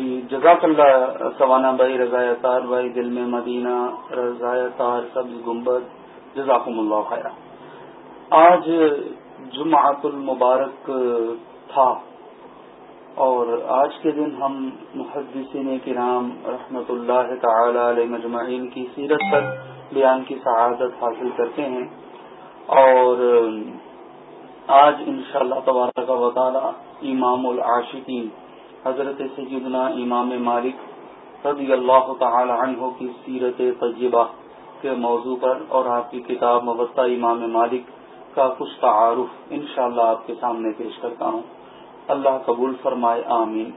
جی جزاک اللہ، سوانا بھائی رضاء تار بھائی، دل میں مدینہ رضاء تار سبز گنبد، جزاکم اللہ خیر آج جمعۃ المبارک تھا اور آج کے دن ہم محدثین کرام رحمۃ اللہ تعالی علیہ مجمعین کی سیرت پر بیان کی سعادت حاصل کرتے ہیں اور آج انشاءاللہ شاء اللہ تبارک و تعالی امام العاشقین حضرت سیدنا امام مالک رضی اللہ تعالی عنہ کی سیرت طیبہ کے موضوع پر اور آپ کی کتاب مبتہ امام مالک کا کچھ تعارف انشاءاللہ آپ کے سامنے پیش کرتا ہوں۔ اللہ قبول فرمائے، آمین۔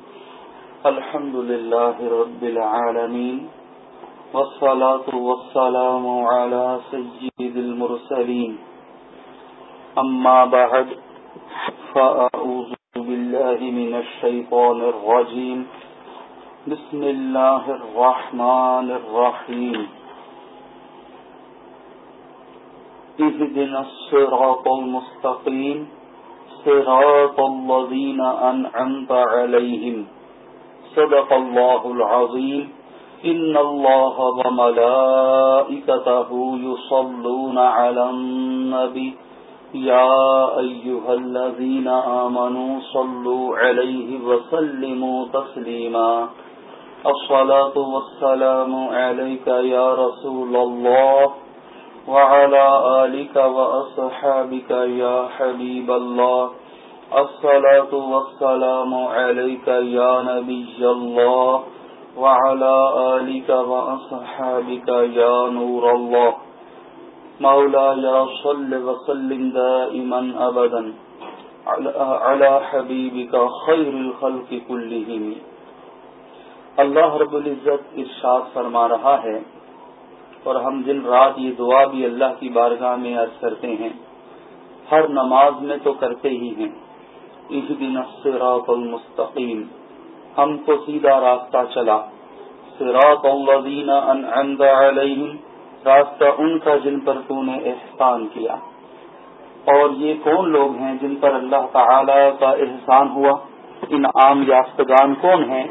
الحمد للہ رب العالمین، والصلاة والسلام على سید المرسلین۔ اما بعد فأعوذ بالله من الشيطان الرجيم. بسم الله الرحمن الرحيم. اهدنا الصراط المستقيم. صراط الذين أنعمت عليهم. صدق الله العظيم. إن الله وملائكته يصلون على النبي. يا أيها الذين آمنوا صلوا عليه وسلموا تسليما. الصلاة والسلام عليك يا رسول الله وعلى آلك وأصحابك يا حبيب الله. الصلاة والسلام عليك يا نبي الله وعلى آلك وأصحابك يا نور الله. مولا یا صل وسلم دائما ابدا على حبیبک خیر الخلق کلہم. اللہ رب العزت ارشاد فرما رہا ہے اور ہم دن رات یہ دعا بھی اللہ کی بارگاہ میں عرض کرتے ہیں، ہر نماز میں تو کرتے ہی ہیں، اہدنا الصراط المستقیم. ہم کو سیدھا راستہ چلا، صراط الذین انعمت علیہم راستہ ان کا جن پر تو نے احسان کیا۔ اور یہ کون لوگ ہیں جن پر اللہ تعالی کا احسان ہوا؟ ان عام یافتگان کون ہیں؟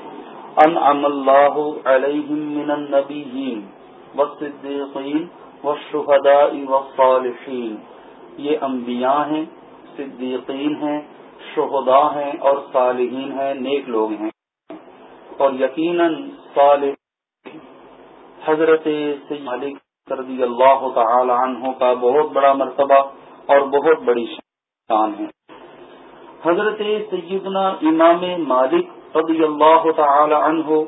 ان ام اللہ علیہم من النبیین والصدیقین والشہداء والصالحین۔ یہ انبیاء ہیں، صدیقین ہیں، شہداء ہیں اور صالحین ہیں، نیک لوگ ہیں۔ اور یقیناً صالح حضرت مالک رضی اللہ تعالی عنہ کا بہت بڑا مرتبہ اور بہت بڑی شان ہے۔ حضرت سیدنا امام مالک رضی اللہ تعالی عنہ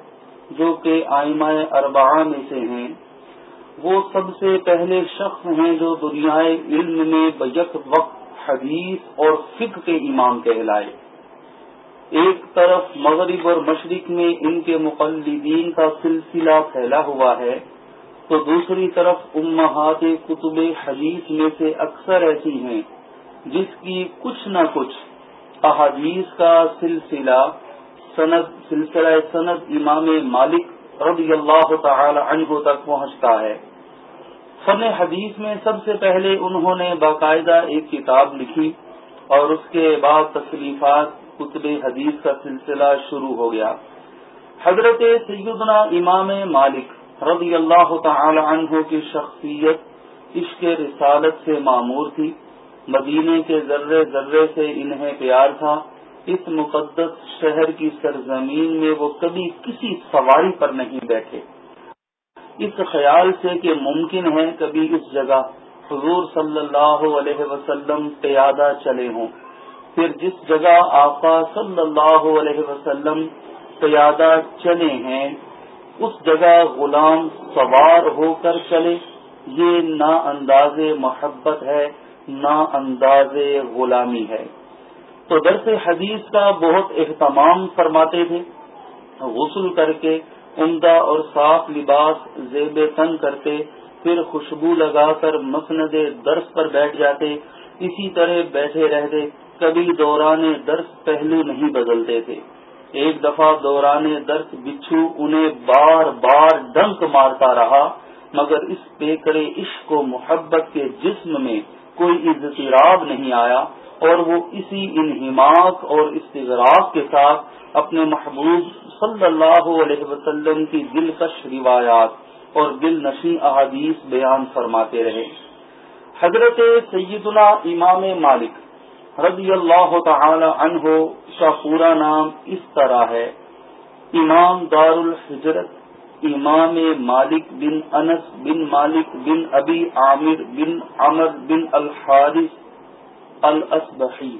جو کہ آئمہ اربعہ میں سے ہیں، وہ سب سے پہلے شخص ہیں جو دنیائے علم میں بیک وقت حدیث اور فکر کے امام کہلائے۔ ایک طرف مغرب اور مشرق میں ان کے مقلدین کا سلسلہ پھیلا ہوا ہے۔ تو دوسری طرف امہات کتب حدیث میں سے اکثر ایسی ہیں جس کی کچھ نہ کچھ احادیث کا سلسلہ سند سلسلہ سند امام مالک رضی اللہ تعالی عنہ تک پہنچتا ہے۔ فن حدیث میں سب سے پہلے انہوں نے باقاعدہ ایک کتاب لکھی اور اس کے بعد تصریفات کتب حدیث کا سلسلہ شروع ہو گیا۔ حضرت سیدنا امام مالک رضی اللہ تعالی عنہ کی شخصیت عشق رسالت سے معمور تھی۔ مدینے کے ذرے ذرے سے انہیں پیار تھا۔ اس مقدس شہر کی سرزمین میں وہ کبھی کسی سواری پر نہیں بیٹھے۔ اس خیال سے کہ ممکن ہے کبھی اس جگہ حضور صلی اللہ علیہ وسلم پیادہ چلے ہوں۔ پھر جس جگہ آقا صلی اللہ علیہ وسلم پیادہ چلے ہیں اس جگہ غلام سوار ہو کر چلے۔ یہ نہ انداز محبت ہے نہ انداز غلامی ہے۔ تو درس حدیث کا بہت اہتمام فرماتے تھے۔ غسل کر کے عمدہ اور صاف لباس زیب تن کرتے، پھر خوشبو لگا کر مسند درس پر بیٹھ جاتے۔ اسی طرح بیٹھے رہتے، کبھی دوران درس پہلو نہیں بدلتے تھے۔ ایک دفعہ دوران درد بچھو، انہیں بار بار ڈنک مارتا رہا، مگر اس پیکرے عشق و محبت کے جسم میں کوئی اضطراب نہیں آیا، اور وہ اسی انہماق اور استغراق کے ساتھ اپنے محبوب صلی اللہ علیہ وسلم کی دلکش روایات اور دل نشی احادیث بیان فرماتے رہے۔ حضرت سیدنا امام مالک رضی اللہ تعالی عنہ کا پورا نام اس طرح ہے۔ امام دار الحجرت امام مالک بن انس بن مالک بن ابی عامر بن عمر بن الحارث الاسبحی۔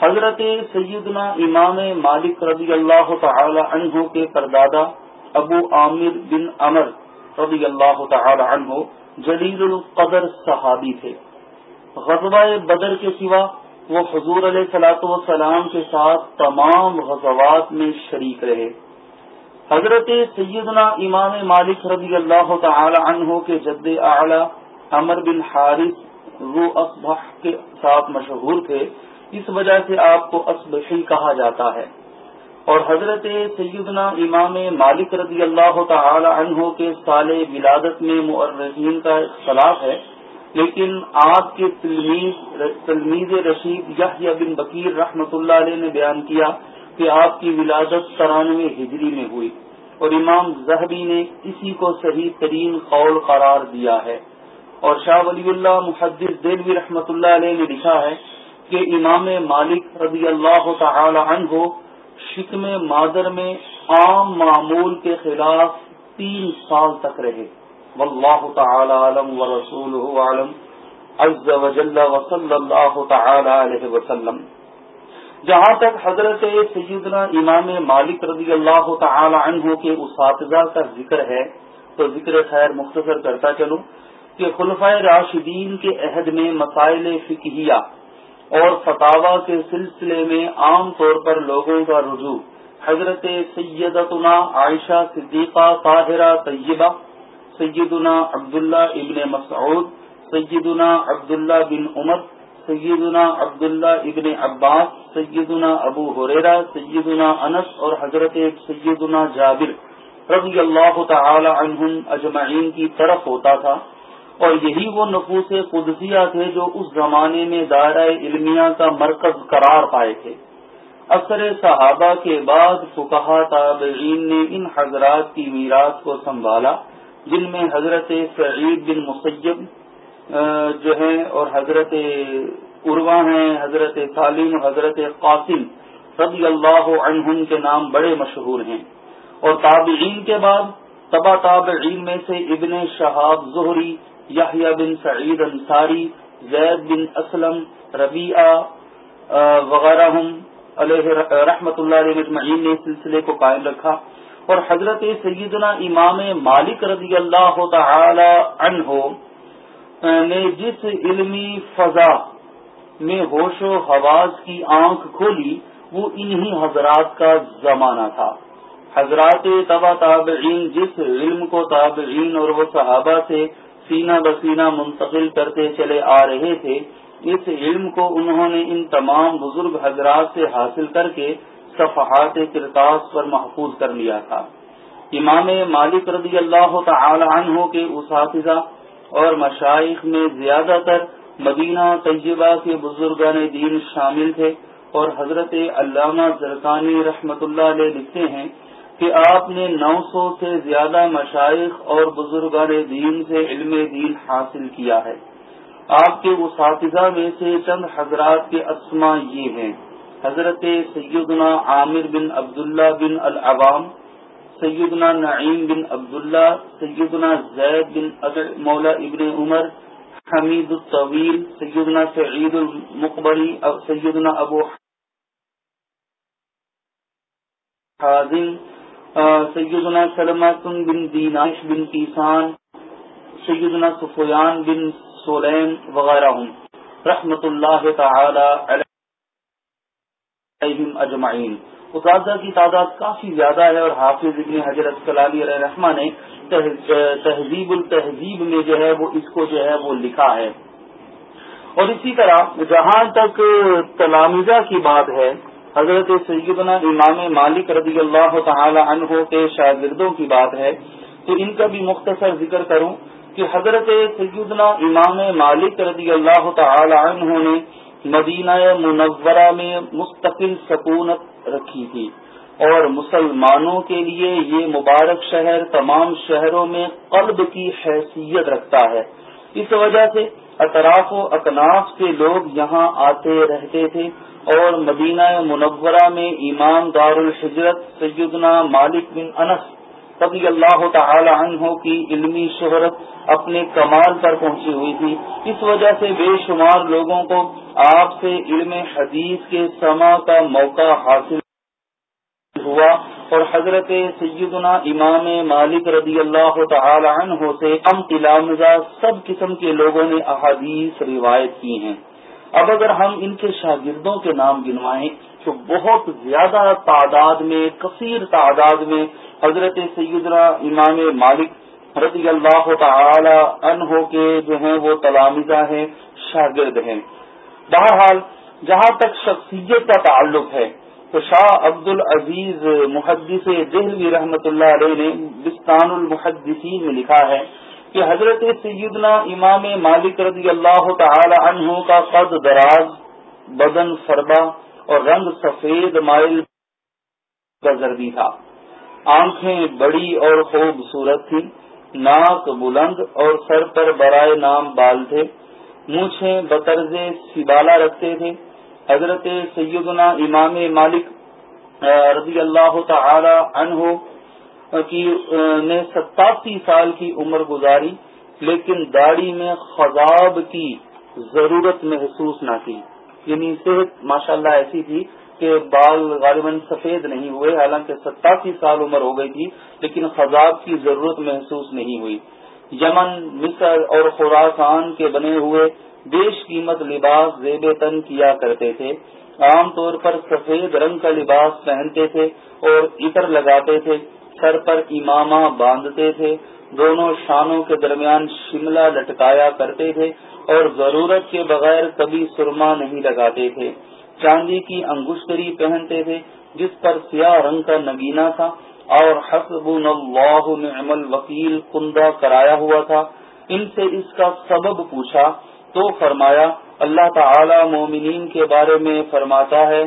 حضرت سیدنا امام مالک رضی اللہ تعالی عنہ کے پردادا ابو عامر بن امر رضی اللہ تعالی عنہ جلیل القدر صحابی تھے۔ غزوہ بدر کے سوا وہ حضور علیہ سلاۃ وسلام کے ساتھ تمام غزوات میں شریک رہے۔ حضرت سیدنا امام مالک رضی اللہ تعالی عنہ کے جد اعلی امر بن حارث رو اصبح کے ساتھ مشہور تھے، اس وجہ سے آپ کو اسبحی کہا جاتا ہے۔ اور حضرت سیدنا امام مالک رضی اللہ تعالی عنہ کے سال ولادت میں مرحین کا اختلاف ہے۔ لیکن آپ کے تلمیز رشید یا بن بکیر رحمۃ اللہ علیہ نے بیان کیا کہ آپ کی ولادت ترانوے ہجری میں ہوئی اور امام زہبی نے اسی کو صحیح ترین قول قرار دیا ہے اور شاہ ولی اللہ محدث دلوی رحمۃ اللہ علیہ نے لکھا ہے کہ امام مالک رضی اللہ تعالی عنہ شکم مادر میں عام معمول کے خلاف تین سال تک رہے۔ واللہ تعالی عالم و رسول عالم عز و جل و صلی اللہ تعالی علیہ وسلم۔ جہاں تک حضرت سیدنا امام مالک رضی اللہ تعالی عنہ کے اساتذہ کا ذکر ہے، تو ذکر خیر مختصر کرتا چلوں کہ خلفۂ راشدین کے عہد میں مسائل فکیہ اور فتوا کے سلسلے میں عام طور پر لوگوں کا رجوع۔ حضرت سیدتنا عائشہ صدیقہ طاہرہ طیبہ سیدنا عبداللہ ابن مسعود، سیدنا عبداللہ بن عمر، سیدنا عبداللہ ابن عباس، سیدنا ابو حریرا سیدنا انس اور حضرت سیدنا جابر رضی اللہ تعالی عنہم اجمعین کی طرف ہوتا تھا۔ اور یہی وہ نفوس قدسیہ تھے جو اس زمانے میں دائرہ علمیہ کا مرکز قرار پائے تھے۔ اکثر صحابہ کے بعد فکہ تابعین نے ان حضرات کی میراث کو سنبھالا۔ جن میں حضرت سعید بن مسیب جو ہیں اور حضرت عروا ہیں، حضرت سالم، حضرت قاسم رضی اللہ عنہم کے نام بڑے مشہور ہیں۔ اور تابعین کے بعد تبا تابعین میں سے ابن شہاب زہری، یحییٰ بن سعید انصاری، زید بن اسلم، ربیعہ وغیرہ علیہ رحمۃ اللہ علیہ مجمعین نے اس سلسلے کو قائم رکھا۔ اور حضرت سیدنا امام مالک رضی اللہ تعالی عنہ نے جس علمی فضا میں ہوش و حواز کی آنکھ کھولی، وہ انہی حضرات کا زمانہ تھا۔ حضرات تبا تابعین، جس علم کو تابعین اور وہ صحابہ سے سینہ بسینہ منتقل کرتے چلے آ رہے تھے، اس علم کو انہوں نے ان تمام بزرگ حضرات سے حاصل کر کے صفحات کرتاس پر محفوظ کر لیا تھا۔ امام مالک رضی اللہ تعالی عنہ کے اساتذہ اور مشائق میں زیادہ تر مدینہ طیبہ کے بزرگان دین شامل تھے اور حضرت علامہ زرکانی رحمت اللہ علیہ لکھتے ہیں کہ آپ نے نو سو سے زیادہ مشائق اور بزرگان دین سے علم دین حاصل کیا ہے۔ آپ کے اساتذہ میں سے چند حضرات کے اسما یہ ہیں۔ حضرت سیدنا عامر بن عبداللہ بن العوام، سیدنا نعیم بن عبداللہ، سیدنا زید بن مولا ابن عمر، حمید الطویل، سیدنا سعید المقبری سیدنا ابو حازم سیدنا سلمت بن دیناش بن کیسان، سیدنا سفیان بن سولین وغیرہ ہوں رحمت اللہ تعالی علیہم اجمعین۔ اساتذہ کی تعداد کافی زیادہ ہے اور حافظ ابن حضرت کلالی علیہ رحمٰ نے تہذیب التہذیب میں جو ہے وہ اس کو جو ہے وہ لکھا ہے۔ اور اسی طرح جہاں تک تلامزہ کی بات ہے، حضرت سیدنا امام مالک رضی اللہ تعالی عنہ کے شاگردوں کی بات ہے، تو ان کا بھی مختصر ذکر کروں کہ حضرت سیدنا امام مالک رضی اللہ تعالی عنہ نے مدینہ منورہ میں مستقل سکونت رکھی تھی۔ اور مسلمانوں کے لیے یہ مبارک شہر تمام شہروں میں قلب کی حیثیت رکھتا ہے۔ اس وجہ سے اطراف و اکناف کے لوگ یہاں آتے رہتے تھے اور مدینہ منورہ میں امام دار الحجرت سیدنا مالک بن انس رضی اللہ تعالی عنہ کی علمی شہرت اپنے کمال پر پہنچی ہوئی تھی۔ اس وجہ سے بے شمار لوگوں کو آپ سے علم حدیث کے سما کا موقع حاصل ہوا اور حضرت سیدنا امام مالک رضی اللہ تعالی عنہ سے کم تلامزہ سب قسم کے لوگوں نے احادیث روایت کی ہیں۔ اب اگر ہم ان کے شاگردوں کے نام گنوائیں تو بہت زیادہ تعداد میں، کثیر تعداد میں حضرت سیدنا امام مالک رضی اللہ تعالی عنہ کے جو ہیں وہ تلامزہ ہیں، شاگرد ہیں۔ بہرحال، جہاں تک شخصیت کا تعلق ہے، تو شاہ عبد العزیز محدث دہلوی رحمت اللہ علیہ نے بستان المحدثین میں لکھا ہے کہ حضرت سیدنا امام مالک رضی اللہ تعالی عنہ کا قد دراز بدن فربا اور رنگ سفید مائل گزردی تھا۔ آنکھیں بڑی اور خوبصورت تھیں۔ ناک بلند اور سر پر برائے نام بال تھے۔ مونچھیں بطرز سبالا رکھتے تھے۔ حضرت سیدنا امام مالک رضی اللہ تعالی عنہ، کی نے ستاسی سال کی عمر گزاری، لیکن داڑھی میں خزاب کی ضرورت محسوس نہ کی۔ یعنی صحت ماشاء اللہ ایسی تھی کہ بال غالباً سفید نہیں ہوئے، حالانکہ ستاسی سال عمر ہو گئی تھی، لیکن خزاب کی ضرورت محسوس نہیں ہوئی۔ یمن، مصر اور خوراسان کے بنے ہوئے بیش قیمت لباس زیب تن کیا کرتے تھے۔ عام طور پر سفید رنگ کا لباس پہنتے تھے اور عطر لگاتے تھے، سر پر امامہ باندھتے تھے۔ دونوں شانوں کے درمیان شملہ لٹکایا کرتے تھے۔ اور ضرورت کے بغیر کبھی سرما نہیں لگاتے تھے۔ چاندی کی انگشتری پہنتے تھے، جس پر سیاہ رنگ کا نگینا تھا، اور حسب اللہ نعم الوکیل کندہ کرایا ہوا تھا۔ ان سے اس کا سبب پوچھا، تو فرمایا، اللہ تعالی مومنین کے بارے میں فرماتا ہے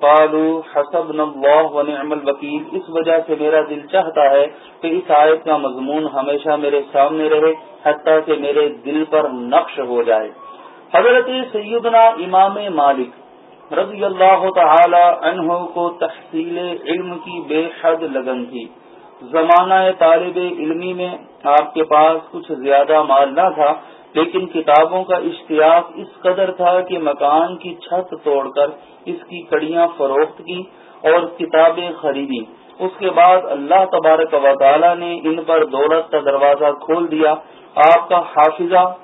قالو حسب اللہ و نعم الوکیل۔ اس وجہ سے میرا دل چاہتا ہے کہ اس آیت کا مضمون ہمیشہ میرے سامنے رہے۔ حتیٰ کہ میرے دل پر نقش ہو جائے۔ حضرت سیدنا امام مالک رضی اللہ تعالی عنہ کو تحصیل علم کی بے حد لگن تھی۔ زمانہ طالب علمی میں آپ کے پاس کچھ زیادہ مال نہ تھا، لیکن کتابوں کا اشتیاق اس قدر تھا کہ مکان کی چھت توڑ کر اس کی کڑیاں فروخت کی اور کتابیں خریدی اس کے بعد اللہ تبارک و تعالی نے ان پر دولت کا دروازہ کھول دیا۔ آپ کا حافظہ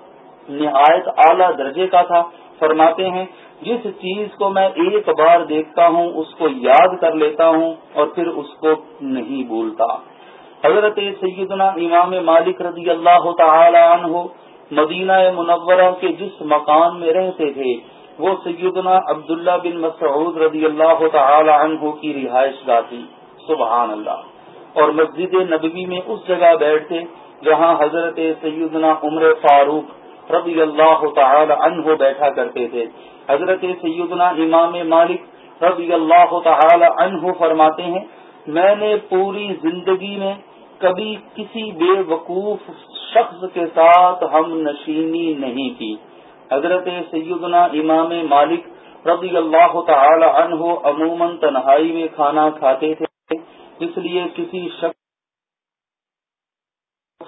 نہایت اعلی درجے کا تھا۔ فرماتے ہیں، جس چیز کو میں ایک بار دیکھتا ہوں، اس کو یاد کر لیتا ہوں اور پھر اس کو نہیں بھولتا۔ حضرت سیدنا امام مالک رضی اللہ تعالی عنہ مدینہ منورہ کے جس مکان میں رہتے تھے، وہ سیدنا عبداللہ بن مسعود رضی اللہ تعالی عنہ کی رہائش گاہ تھی۔ سبحان اللہ۔ اور مسجد نبوی میں اس جگہ بیٹھتے جہاں حضرت سیدنا عمر فاروق رضی اللہ تعالی عنہ بیٹھا کرتے تھے۔ حضرت سیدنا امام مالک رضی اللہ تعالی عنہ فرماتے ہیں، میں نے پوری زندگی میں کبھی کسی بے وقوف شخص کے ساتھ ہم نشینی نہیں کی۔ حضرت سیدنا امام مالک رضی اللہ تعالی عنہ عموماً تنہائی میں کھانا کھاتے تھے، اس لیے کسی شخص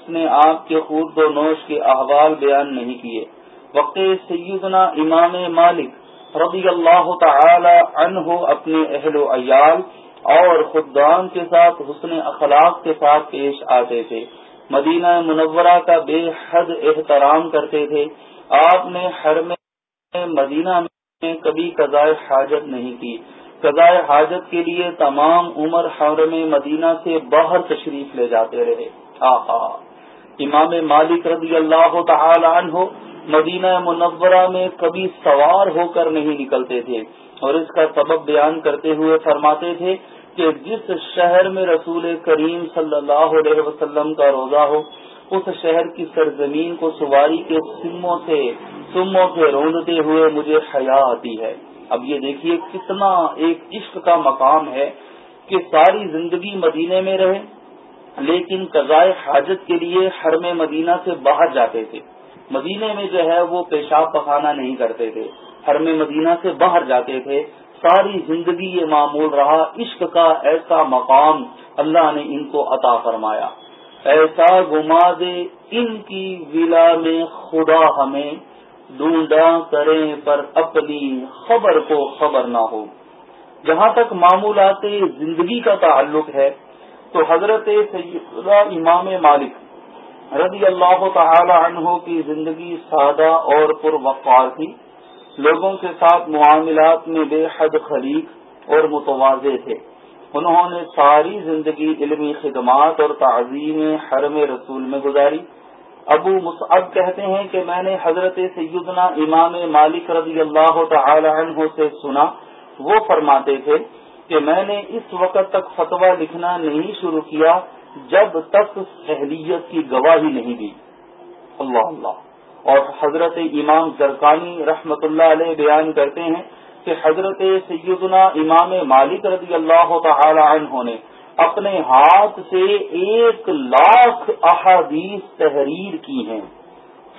نے آپ کے خود و نوش کے احوال بیان نہیں کیے۔ وقت سیدنا امام مالک رضی اللہ تعالی عنہ اپنے اہل و عیال اور خدان کے ساتھ حسن اخلاق کے ساتھ پیش آتے تھے۔ مدینہ منورہ کا بے حد احترام کرتے تھے۔ آپ نے ہر میں مدینہ میں کبھی قضائے حاجت نہیں کی۔ قضائے حاجت کے لیے تمام عمر حرم مدینہ سے باہر تشریف لے جاتے رہے۔ آہا۔ امام مالک رضی اللہ تعالی عنہ مدینہ منورہ میں کبھی سوار ہو کر نہیں نکلتے تھے اور اس کا سبب بیان کرتے ہوئے فرماتے تھے کہ جس شہر میں رسول کریم صلی اللہ علیہ وسلم کا روزہ ہو، اس شہر کی سرزمین کو سواری کے سموں سے سموں سے روندتے ہوئے مجھے حیا آتی ہے۔ اب یہ دیکھیے کتنا ایک عشق کا مقام ہے کہ ساری زندگی مدینے میں رہے۔ لیکن قضائے حاجت کے لیے حرم مدینہ سے باہر جاتے تھے۔ مدینے میں جو ہے وہ پیشاب پخانا نہیں کرتے تھے۔ حرم مدینہ سے باہر جاتے تھے۔ ساری زندگی یہ معمول رہا۔ عشق کا ایسا مقام اللہ نے ان کو عطا فرمایا۔ ایسا گما دے ان کی ولا میں خدا ہمیں ڈونڈا کریں پر اپنی خبر کو خبر نہ ہو۔ جہاں تک معمولات زندگی کا تعلق ہے تو حضرت سیدہ امام مالک رضی اللہ تعالی عنہ کی زندگی سادہ اور پروقار تھی۔ لوگوں کے ساتھ معاملات میں بے حد خلیق اور متوازے تھے۔ انہوں نے ساری زندگی علمی خدمات اور تعظیم حرم رسول میں گزاری۔ ابو مصعب کہتے ہیں کہ میں نے حضرت سیدنا امام مالک رضی اللہ تعالی عنہ سے سنا۔ وہ فرماتے تھے کہ میں نے اس وقت تک فتویٰ لکھنا نہیں شروع کیا جب تک اہلیت کی گواہی نہیں دی۔ اللہ اللہ۔ اور حضرت امام زرکانی رحمت اللہ علیہ بیان کرتے ہیں کہ حضرت سیدنا امام مالک رضی اللہ تعالی عنہ نے اپنے ہاتھ سے ایک لاکھ احادیث تحریر کی ہیں۔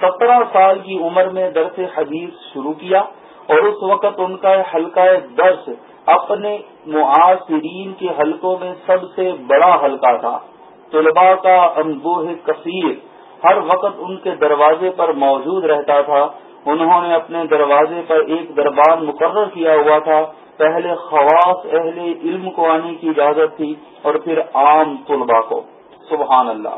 سترہ سال کی عمر میں درس حدیث شروع کیا اور اس وقت ان کا حلقہ درس اپنے معاصرین کے حلقوں میں سب سے بڑا حلقہ تھا۔ طلباء کا انبوہ کثیر ہر وقت ان کے دروازے پر موجود رہتا تھا۔ انہوں نے اپنے دروازے پر ایک دربار مقرر کیا ہوا تھا۔ پہلے خواص اہل علم کو آنے کی اجازت تھی اور پھر عام طلباء کو۔ سبحان اللہ۔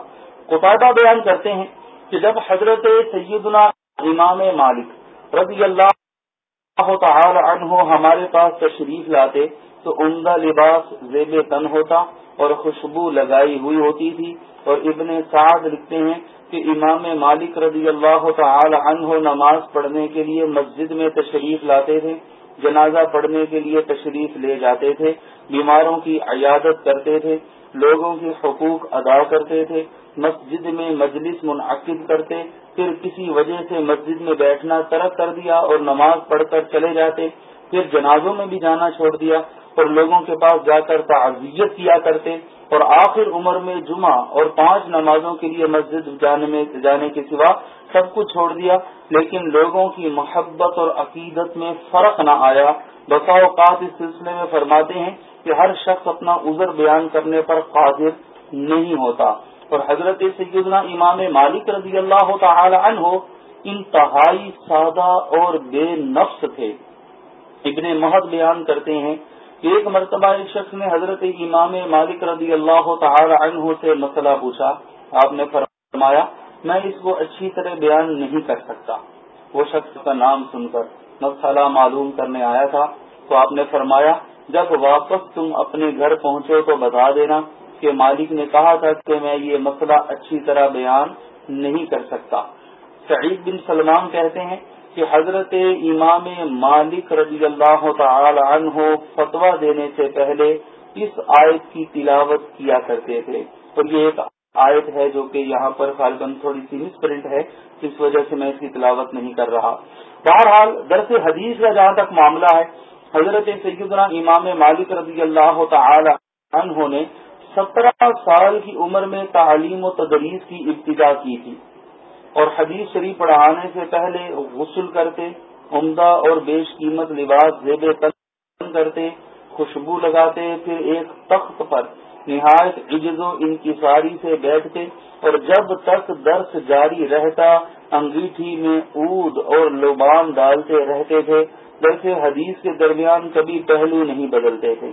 قطعہ بیان کرتے ہیں کہ جب حضرت سیدنا امام مالک رضی اللہ تعالی عنہ ہمارے پاس تشریف لاتے تو عمدہ لباس زیب تن ہوتا اور خوشبو لگائی ہوئی ہوتی تھی اور ابن سعد لکھتے ہیں کہ امام مالک رضی اللہ تعالی عنہ نماز پڑھنے کے لیے مسجد میں تشریف لاتے تھے، جنازہ پڑھنے کے لیے تشریف لے جاتے تھے، بیماروں کی عیادت کرتے تھے، لوگوں کے حقوق ادا کرتے تھے، مسجد میں مجلس منعقد کرتے پھر کسی وجہ سے مسجد میں بیٹھنا ترک کر دیا اور نماز پڑھ کر چلے جاتے، پھر جنازوں میں بھی جانا چھوڑ دیا اور لوگوں کے پاس جا کر تعزیت کیا کرتے اور آخر عمر میں جمعہ اور پانچ نمازوں کے لیے مسجد جانے میں، جانے کے سوا سب کچھ چھوڑ دیا۔ لیکن لوگوں کی محبت اور عقیدت میں فرق نہ آیا۔ بسا اوقات اس سلسلے میں فرماتے ہیں کہ ہر شخص اپنا عذر بیان کرنے پر قادر نہیں ہوتا۔ اور حضرت سیدنا امام مالک رضی اللہ تعالی عنہ انتہائی سادہ اور بے نفس تھے۔ ابن مہد بیان کرتے ہیں کہ ایک مرتبہ ایک شخص نے حضرت امام مالک رضی اللہ تعالی عنہ سے مسئلہ پوچھا۔ آپ نے فرمایا، میں اس کو اچھی طرح بیان نہیں کر سکتا۔ وہ شخص کا نام سن کر مسئلہ معلوم کرنے آیا تھا۔ تو آپ نے فرمایا، جب واپس تم اپنے گھر پہنچو تو بتا دینا کہ مالک نے کہا تھا کہ میں یہ مسئلہ اچھی طرح بیان نہیں کر سکتا۔ سعید بن سلمان کہتے ہیں کہ حضرت امام مالک رضی اللہ تعالی عنہ فتوا دینے سے پہلے اس آیت کی تلاوت کیا کرتے تھے۔ اور یہ ایک آیت ہے جو کہ یہاں پر غالباً تھوڑی سی مس پرنٹ ہے، اس وجہ سے میں اس کی تلاوت نہیں کر رہا۔ بہرحال درس حدیث کا جہاں تک معاملہ ہے، حضرت سیدنا امام مالک رضی اللہ تعالی عنہ نے سترہ سال کی عمر میں تعلیم و تدریس کی ابتدا کی تھی اور حدیث شریف پڑھانے سے پہلے غسل کرتے، عمدہ اور بیش قیمت لباس زیب تن کرتے، خوشبو لگاتے، پھر ایک تخت پر نہایت عجز و انکساری سے بیٹھتے اور جب تک درس جاری رہتا، انگیٹھی میں اود اور لوبان ڈالتے رہتے تھے درس حدیث کے درمیان کبھی پہلو نہیں بدلتے تھے۔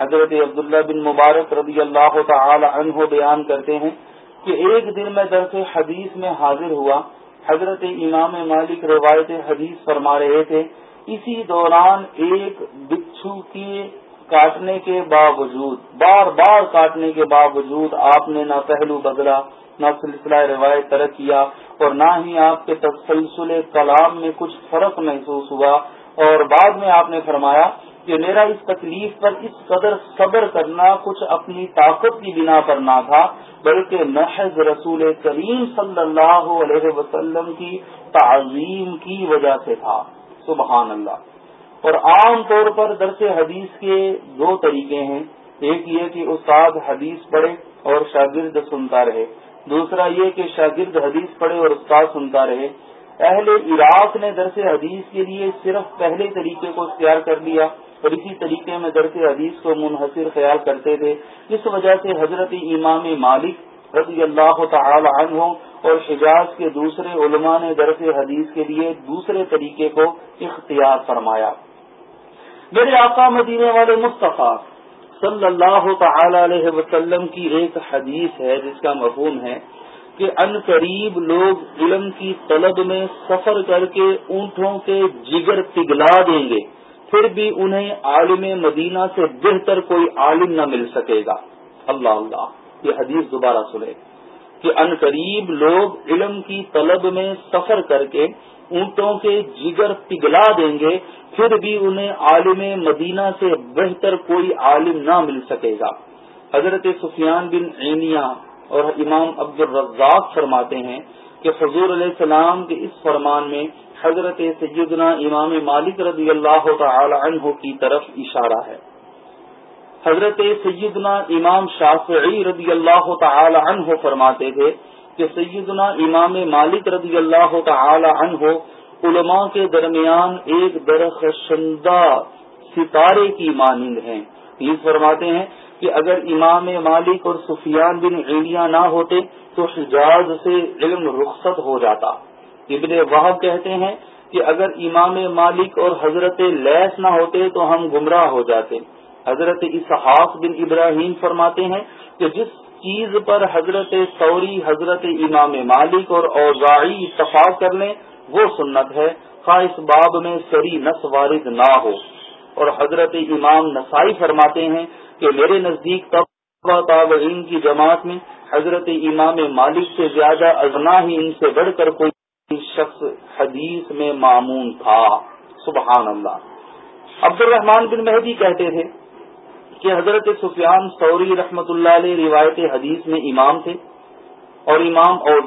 حضرت عبداللہ بن مبارک رضی اللہ تعالی عنہ بیان کرتے ہیں کہ ایک دن میں درس حدیث میں حاضر ہوا، حضرت امام مالک روایت حدیث فرما رہے تھے، اسی دوران ایک بچھو کی کاٹنے کے باوجود، بار بار کاٹنے کے باوجود آپ نے نہ پہلو بدلا، نہ سلسلہ روایت ترک کیا اور نہ ہی آپ کے تسلسل کلام میں کچھ فرق محسوس ہوا اور بعد میں آپ نے فرمایا کہ میرا اس تکلیف پر اس قدر صبر کرنا کچھ اپنی طاقت کی بنا پر نہ تھا، بلکہ محض رسول کریم صلی اللہ علیہ وسلم کی تعظیم کی وجہ سے تھا۔ سبحان اللہ اور عام طور پر درس حدیث کے دو طریقے ہیں، ایک یہ کہ استاد حدیث پڑھے اور شاگرد سنتا رہے، دوسرا یہ کہ شاگرد حدیث پڑھے اور استاد سنتا رہے۔ اہل عراق نے درس حدیث کے لیے صرف پہلے طریقے کو اختیار کر لیا۔ اور اسی طریقے میں درس حدیث کو منحصر خیال کرتے تھے اس وجہ سے حضرت امام مالک رضی اللہ تعالی عنہ اور حجاز کے دوسرے علماء نے درس حدیث کے لیے دوسرے طریقے کو اختیار فرمایا۔ میرے آقا مدینے والے مصطفیٰ صلی اللہ تعالی علیہ وسلم کی ایک حدیث ہے، جس کا مفہوم ہے کہ ان قریب لوگ علم کی طلب میں سفر کر کے اونٹوں کے جگر پگھلا دیں گے۔ پھر بھی انہیں عالم مدینہ سے بہتر کوئی عالم نہ مل سکے گا۔ اللہ اللہ، یہ حدیث دوبارہ سنے کہ ان قریب لوگ علم کی طلب میں سفر کر کے اونٹوں کے جگر پگھلا دیں گے، پھر بھی انہیں عالم مدینہ سے بہتر کوئی عالم نہ مل سکے گا۔ حضرت سفیان بن عینیا اور امام عبد الرزاق فرماتے ہیں کہ حضور علیہ السلام کے اس فرمان میں حضرت سیدنا امام مالک رضی اللہ تعالی عنہ کی طرف اشارہ ہے۔ حضرت سیدنا امام شافعی رضی اللہ تعالی عنہ فرماتے تھے کہ سیدنا امام مالک رضی اللہ تعالی عنہ علماء کے درمیان ایک درخشندہ ستارے کی مانند ہیں۔ یہ فرماتے ہیں کہ اگر امام مالک اور سفیان بن عیلیاں نہ ہوتے تو حجاز سے علم رخصت ہو جاتا۔ ابن وحب کہتے ہیں کہ اگر امام مالک اور حضرت لیس نہ ہوتے تو ہم گمراہ ہو جاتے۔ حضرت اسحاق بن ابراہیم فرماتے ہیں کہ جس چیز پر حضرت سوری حضرت امام مالک اور اوزاعی اتفاق کر لیں، وہ سنت ہے۔ خواہ اس باب میں سری نس وارد نہ ہو۔ اور حضرت امام نسائی فرماتے ہیں کہ میرے نزدیک تابعین کی جماعت میں حضرت امام مالک سے زیادہ ازنا ہی ان سے بڑھ کر کوئی شخص حدیث میں معمون تھا، سبحان اللہ۔ عبد الرحمان بن مہدی کہتے تھے کہ حضرت سفیان سوری رحمت اللہ علیہ روایت حدیث میں امام تھے اور امام اور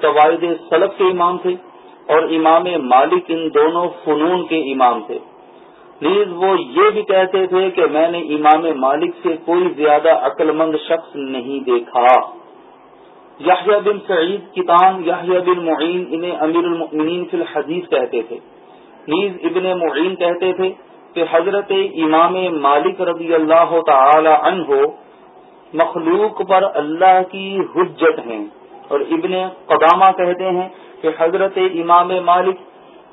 قواعد سلب کے امام تھے اور امام مالک ان دونوں فنون کے امام تھے۔ پلیز وہ یہ بھی کہتے تھے کہ میں نے امام مالک سے کوئی زیادہ عقل مند شخص نہیں دیکھا۔ یحییٰ بن سعید کتان یحییٰ بن معین انہیں امیر المؤمنین فی الحدیث کہتے تھے۔ نیز ابن معین کہتے تھے کہ حضرت امام مالک رضی اللہ تعالی عنہ مخلوق پر اللہ کی حجت ہیں۔ اور ابن قدامہ کہتے ہیں کہ حضرت امام مالک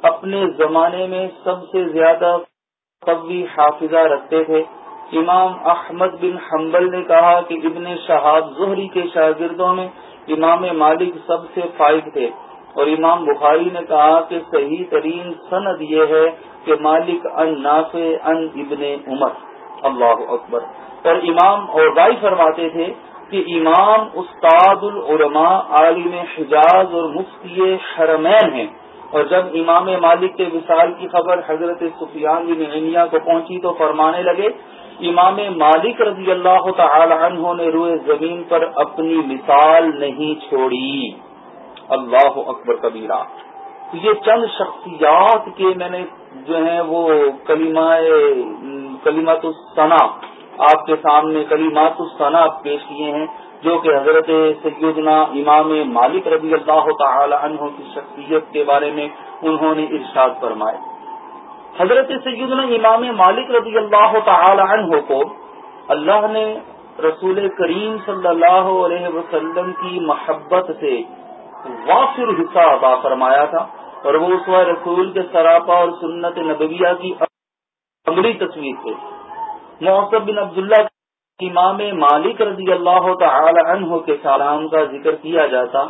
اپنے زمانے میں سب سے زیادہ قوی حافظہ رکھتے تھے۔ امام احمد بن حنبل نے کہا کہ ابن شہاب زہری کے شاگردوں میں امام مالک سب سے فائد تھے۔ اور امام بخاری نے کہا کہ صحیح ترین سند یہ ہے کہ مالک ان نافع ان ابن عمر۔ اللہ اکبر۔ اور امام اور بائی فرماتے تھے کہ امام استاد العلماء عالم حجاز اور مفتی حرمین ہیں۔ اور جب امام مالک کے وصال کی خبر حضرت سفیان بن عینیا کو پہنچی تو فرمانے لگے امام مالک رضی اللہ تعالی عنہ نے روئے زمین پر اپنی مثال نہیں چھوڑی۔ اللہ اکبر کبیرہ۔ یہ چند شخصیات کے میں نے جو ہیں وہ کلیمہ کلیمات الصنا آپ کے سامنے کلیمات الصنا پیش کیے ہیں، جو کہ حضرت سیدنا امام مالک رضی اللہ تعالی عنہ کی شخصیت کے بارے میں انہوں نے ارشاد فرمائے۔ حضرت سیدنا امام مالک رضی اللہ تعالی عنہ کو اللہ نے رسول کریم صلی اللہ علیہ وسلم کی محبت سے وافر حصہ ادا فرمایا تھا اور وہ اس رسول کے سراپا اور سنت نبویہ کی عملی تصویر تھے۔ محسب بن عبداللہ امام مالک رضی اللہ تعالی عنہ کے سلام کا ذکر کیا جاتا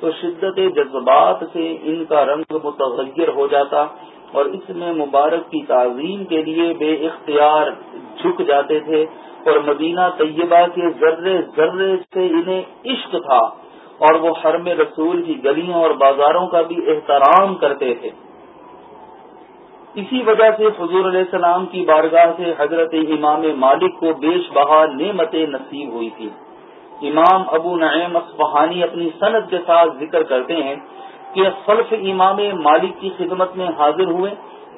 تو شدت جذبات سے ان کا رنگ متغیر ہو جاتا۔ اور اس میں مبارک کی تعظیم کے لیے بے اختیار جھک جاتے تھے اور مدینہ طیبہ کے ذرے ذرے سے انہیں عشق تھا اور وہ حرم رسول کی گلیوں اور بازاروں کا بھی احترام کرتے تھے۔ اسی وجہ سے حضور علیہ السلام کی بارگاہ سے حضرت امام مالک کو بیش بہا نعمت نصیب ہوئی تھی۔ امام ابو نعیم اصفہانی اپنی صنعت کے ساتھ ذکر کرتے ہیں کہ خلف امام مالک کی خدمت میں حاضر ہوئے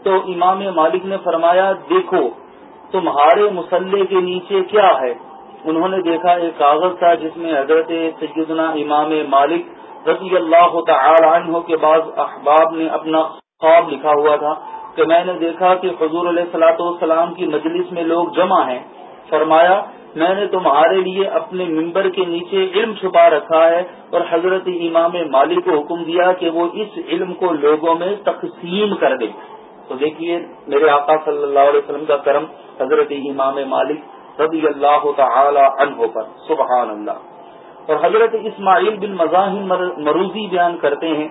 تو امام مالک نے فرمایا، دیکھو، تمہارے مسلح کے نیچے کیا ہے؟ انہوں نے دیکھا، ایک کاغذ تھا جس میں حضرت سیدنا امام مالک رضی اللہ تعالی عنہ کے بعض احباب نے اپنا خواب لکھا ہوا تھا کہ میں نے دیکھا کہ حضور علیہ سلاۃ والسلام کی مجلس میں لوگ جمع ہیں۔ فرمایا میں نے تمہارے لیے اپنے ممبر کے نیچے علم چھپا رکھا ہے اور حضرت امام مالک کو حکم دیا کہ وہ اس علم کو لوگوں میں تقسیم کر دے۔ تو دیکھیے میرے آقا صلی اللہ علیہ وسلم کا کرم حضرت امام مالک رضی اللہ تعالی عنہ پر۔ سبحان اللہ۔ اور حضرت اسماعیل بن مزاحم مروزی بیان کرتے ہیں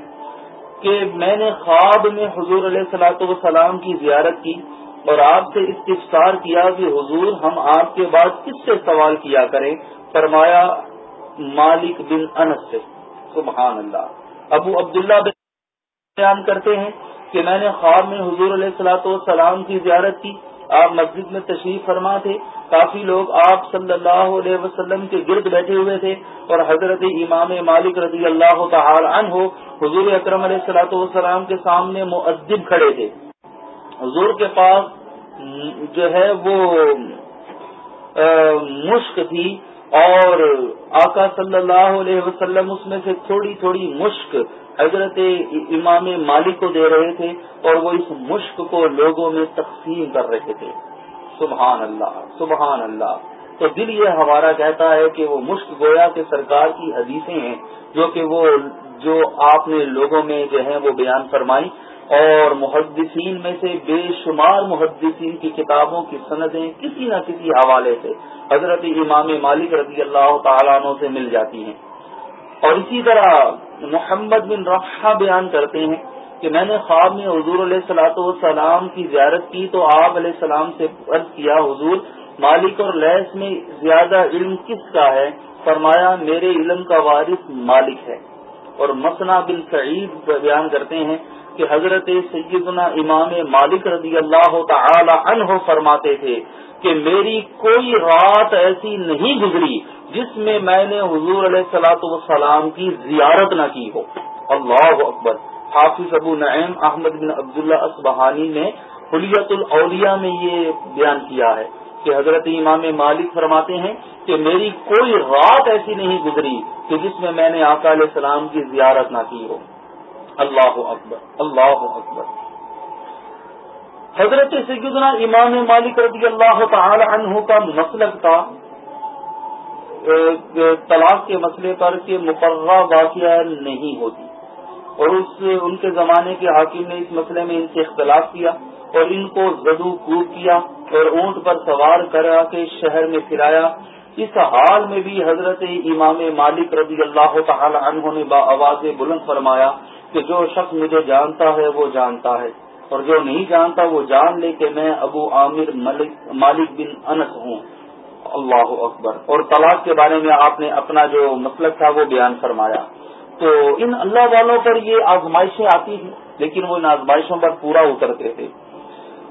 کہ میں نے خواب میں حضور علیہ سلاۃ والسلام کی زیارت کی۔ اور آپ سے استفسار کیا کہ حضور ہم آپ کے بعد کس سے سوال کیا کریں؟ فرمایا، مالک بن انس سے۔ سبحان اللہ۔ ابو عبداللہ بن بیان کرتے ہیں کہ میں نے خواب میں حضور علیہ السلاۃ والسلام کی زیارت کی۔ آپ مسجد میں تشریف فرما تھے کافی لوگ آپ صلی اللہ علیہ وسلم کے گرد بیٹھے ہوئے تھے اور حضرت امام مالک رضی اللہ تعالی عنہ حضور اکرم علیہ السلاۃ والسلام کے سامنے معدب کھڑے تھے۔ حضور کے پاس جو ہے وہ مشک تھی اور آقا صلی اللہ علیہ وسلم اس میں سے تھوڑی تھوڑی مشک حضرت امام مالک کو دے رہے تھے اور وہ اس مشک کو لوگوں میں تقسیم کر رہے تھے۔ سبحان اللہ سبحان اللہ۔ تو دل یہ ہمارا کہتا ہے کہ وہ مشک گویا کے سرکار کی حدیثیں ہیں جو کہ وہ، جو آپ نے لوگوں میں جو ہے وہ بیان فرمائی۔ اور محدثین میں سے بے شمار محدثین کی کتابوں کی سندیں کسی نہ کسی حوالے سے حضرت امام مالک رضی اللہ تعالیٰ عنہ سے مل جاتی ہیں۔ اور اسی طرح محمد بن رحا بیان کرتے ہیں کہ میں نے خواب میں حضور علیہ السلاۃ والسلام کی زیارت کی تو آپ علیہ السلام سے عرض کیا، حضور، مالک اور لیس میں زیادہ علم کس کا ہے؟ فرمایا، میرے علم کا وارث مالک ہے۔ اور مسنا بن سعید بیان کرتے ہیں کہ حضرت سیدنا امام مالک رضی اللہ تعالی عنہ فرماتے تھے کہ میری کوئی رات ایسی نہیں گزری جس میں میں نے حضور علیہ سلاۃ والسلام کی زیارت نہ کی ہو۔ اللہ اکبر۔ حافظ ابو نعیم احمد بن عبداللہ اسبہانی نے حلیت الاولیاء میں یہ بیان کیا ہے کہ حضرت امام مالک فرماتے ہیں کہ میری کوئی رات ایسی نہیں گزری کہ جس میں میں نے آقا علیہ السلام کی زیارت نہ کی ہو۔ اللہ اکبر اللہ اکبر۔ حضرت سیدنا امام مالک رضی اللہ تعالی عنہ کا مسلک تھا۔ طلاق کے مسئلے پر کہ مقررہ واقعہ نہیں ہوتی۔ اور اس، ان کے زمانے کے حاکم نے اس مسئلے میں ان سے اختلاف کیا اور ان کو زدو کود کیا اور اونٹ پر سوار کرا کے شہر میں پھرایا۔ اس حال میں بھی حضرت امام مالک رضی اللہ تعالی عنہ نے با آواز بلند فرمایا کہ جو شخص مجھے جانتا ہے وہ جانتا ہے، اور جو نہیں جانتا وہ جان لے کہ میں ابو عامر مالک بن انس ہوں۔ اللہ اکبر۔ اور طلاق کے بارے میں آپ نے اپنا جو مسلک تھا وہ بیان فرمایا۔ تو ان اللہ والوں پر یہ آزمائشیں آتی ہیں، لیکن وہ ان آزمائشوں پر پورا اترتے تھے۔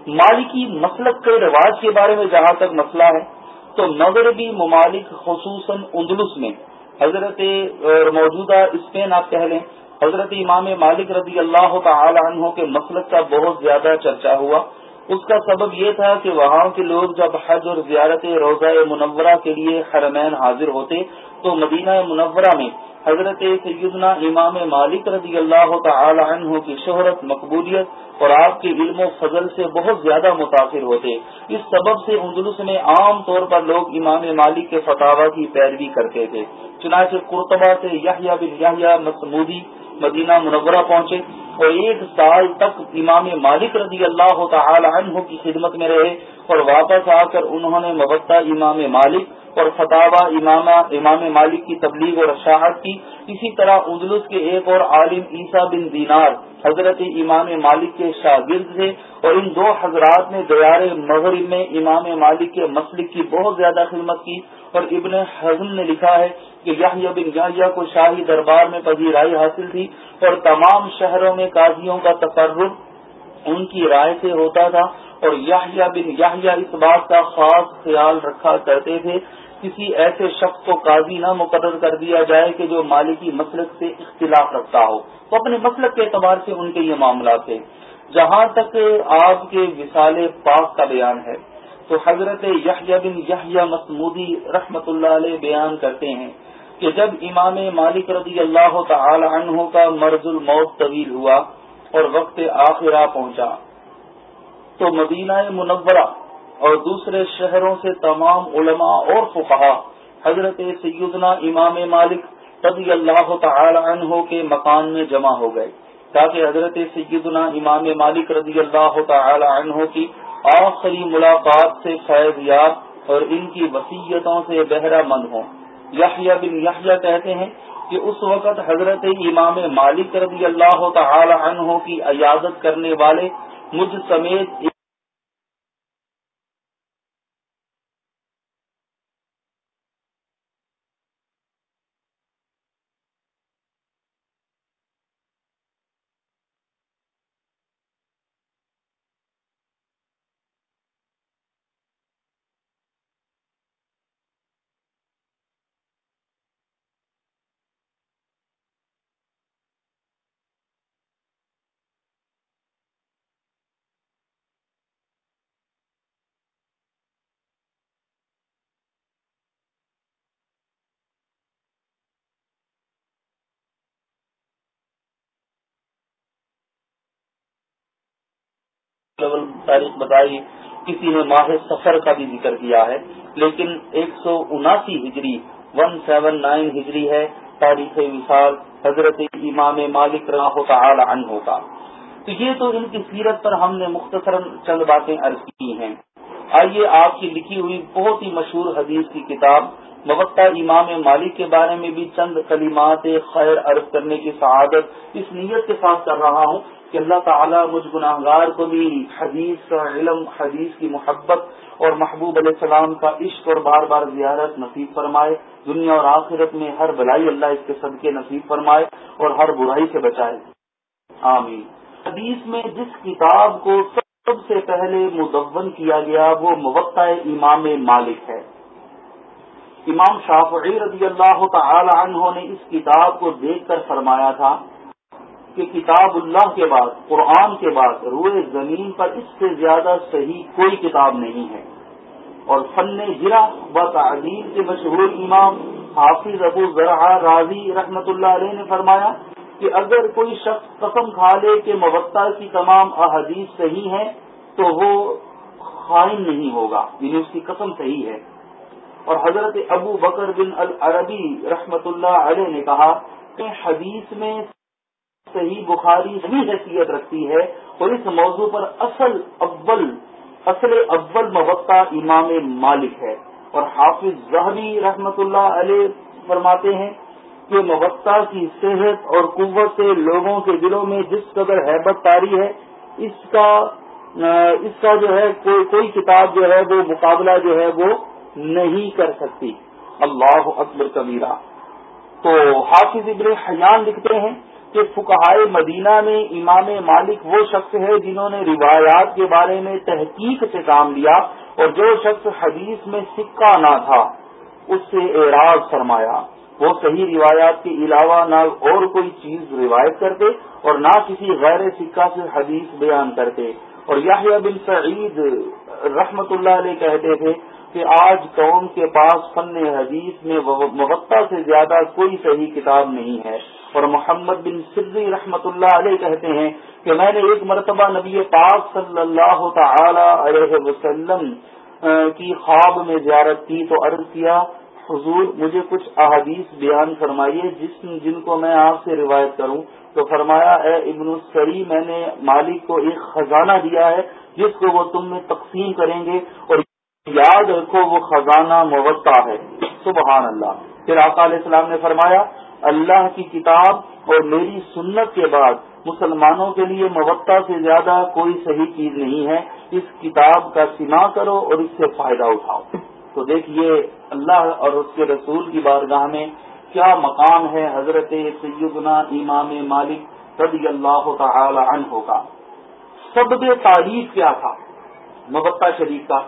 مالکی مسلک کے رواج کے بارے میں جہاں تک مسئلہ ہے، تو مغربی ممالک خصوصاً اندلس میں، حضرت موجودہ اسپین آپ کہہ لیں حضرت امام مالک رضی اللہ تعالی عنہ کے مسلک کا بہت زیادہ چرچا ہوا۔ اس کا سبب یہ تھا کہ وہاں کے لوگ جب حج اور زیارت روزہ منورہ کے لیے حرمین حاضر ہوتے، تو مدینہ منورہ میں حضرت سیدنا امام مالک رضی اللہ تعالی عنہ کی شہرت، مقبولیت اور آپ کے علم و فضل سے بہت زیادہ متاثر ہوتے۔ اس سبب سے اندلس میں عام طور پر لوگ امام مالک کے فتح کی پیروی کرتے تھے۔ چنانچہ قرطبہ سے یحییٰ بن یحییٰ مسمودی مدینہ منورہ پہنچے اور ایک سال تک امام مالک رضی اللہ تعالی عنہ کی خدمت میں رہے اور واپس آ کر انہوں نے مبتہ امام مالک اور فتح امام امام مالک کی تبلیغ اور اشاعت کی۔ اسی طرح اندلس کے ایک اور عالم عیسیٰ بن دینار حضرت امام مالک کے شاگرد تھے اور ان دو حضرات نے دیار مغرب میں امام مالک کے مسلک کی بہت زیادہ خدمت کی اور ابن حضم نے لکھا ہے کہ یحییٰ بن یحییٰ کو شاہی دربار میں پذیرائی حاصل تھی اور تمام شہروں میں قاضیوں کا تقرر ان کی رائے سے ہوتا تھا اور یاہیا بن یاہیا اس بات کا خاص خیال رکھا کرتے تھے۔ کسی ایسے شخص کو قاضی نہ مقرر کر دیا جائے کہ جو مالکی مسلک سے اختلاف رکھتا ہو۔ تو اپنے مسلک کے اعتبار سے ان کے یہ معاملات تھے جہاں تک آپ کے وسال پاک کا بیان ہے، تو حضرت یحییٰ بن یحییٰ مسمودی رحمت اللہ علیہ بیان کرتے ہیں۔ کہ جب امام مالک رضی اللہ تعالی عنہ کا مرض الموت طویل ہوا اور وقت آخرہ پہنچا، تو مدینہ منورہ اور دوسرے شہروں سے تمام علماء اور فقہا، حضرت سیدنا امام مالک رضی اللہ تعالی عنہ کے مکان میں جمع ہو گئے۔ تاکہ حضرت سیدنا امام مالک رضی اللہ تعالی عنہ کی آخری ملاقات سے فیض یاب اور ان کی وسیعتوں سے بہرہ مند ہوں۔ یحییٰ بن یحییٰ کہتے ہیں کہ اس وقت حضرت امام مالک رضی اللہ تعالی عنہ کی عیادت کرنے والے مجھ سمیت تاریخ بتائی کسی نے ماہ سفر کا بھی ذکر کیا ہے، لیکن ایک سو اناسی ہجری ون سیون نائن ہجری ہے، تاریخ مثال حضرت امام مالک تعالی عنہ کا۔ تو یہ تو ان کی سیرت پر ہم نے مختصر چند باتیں عرض کی ہیں۔ آئیے آپ کی لکھی ہوئی بہت ہی مشہور حدیث کی کتاب موقع امام مالک کے بارے میں بھی چند کلمات خیر عرض کرنے کی سعادت اس نیت کے ساتھ کر رہا ہوں۔ کہ اللہ تعالیٰ مجھ گناہ گار کو بھی حدیث کا علم، حدیث کی محبت اور محبوب علیہ السلام کا عشق اور بار بار زیارت نصیب فرمائے۔ دنیا اور آخرت میں ہر بلائی اللہ اس کے صدقے نصیب فرمائے اور ہر برائی سے بچائے۔ آمین۔ حدیث میں جس کتاب کو سب سے پہلے مدون کیا گیا، وہ موقع امام مالک ہے۔ امام شافعی رضی اللہ تعالی عنہ نے اس کتاب کو دیکھ کر فرمایا تھا کہ کتاب اللہ کے بعد، قرآن کے بعد روئے زمین پر اس سے زیادہ صحیح کوئی کتاب نہیں ہے۔ اور فن جرا و تعلیم کے مشہور امام حافظ ابو ذرا راضی رحمت اللہ علیہ نے فرمایا کہ اگر کوئی شخص قسم کھا لے کہ مبتع کی تمام احادیث صحیح ہیں، تو وہ خائن نہیں ہوگا یعنی اس کی قسم صحیح ہے۔ اور حضرت ابو بکر بن العربی رحمت اللہ علیہ نے کہا کہ حدیث میں صحیح بخاری صحیح حیثیت رکھتی ہے اور اس موضوع پر اصل اول اصل اول موقع امام مالک ہے اور حافظ زہبی رحمت اللہ علیہ فرماتے ہیں کہ موقع کی صحت اور قوت سے لوگوں کے دلوں میں جس قدر حیبت تاری ہے، اس کا اس کا جو ہے، کوئی کوئی کتاب جو ہے، وہ مقابلہ جو ہے، وہ نہیں کر سکتی۔ اللہ اکبر کبیرہ۔ تو حافظ ابن حیان لکھتے ہیں کہ فکہائے مدینہ میں امام مالک وہ شخص ہے جنہوں نے روایات کے بارے میں تحقیق سے کام لیا اور جو شخص حدیث میں سکہ نہ تھا، اس سے اعراض فرمایا۔ وہ صحیح روایات کے علاوہ نہ اور کوئی چیز روایت کرتے اور نہ کسی غیر سکہ سے حدیث بیان کرتے۔ اور یاہیا بن سعید رحمت اللہ علیہ کہتے تھے کہ آج قوم کے پاس فن حدیث میں موقع سے زیادہ کوئی صحیح کتاب نہیں ہے۔ اور محمد بن سری رحمت اللہ علیہ کہتے ہیں کہ میں نے ایک مرتبہ نبی پاک صلی اللہ تعالی علیہ وسلم کی خواب میں زیارت کی تو عرض کیا، حضور، مجھے کچھ احادیث بیان فرمائیے، جس جن کو میں آپ سے روایت کروں۔ تو فرمایا، اے ابن السری میں نے مالک کو ایک خزانہ دیا ہے، جس کو وہ تم میں تقسیم کریں گے اور یاد رکھو وہ خزانہ موقع ہے، سبحان اللہ۔ پھر آقا علیہ السلام نے فرمایا، اللہ کی کتاب اور میری سنت کے بعد مسلمانوں کے لیے موقع سے زیادہ کوئی صحیح چیز نہیں ہے۔ اس کتاب کا سما کرو اور اس سے فائدہ اٹھاؤ۔ تو دیکھیے، اللہ اور اس کے رسول کی بارگاہ میں کیا مقام ہے حضرت سیدنا امام مالک رضی اللہ تعالی عنہ کا۔ سبب تعریف کیا تھا؟ مبتہ شریف کا۔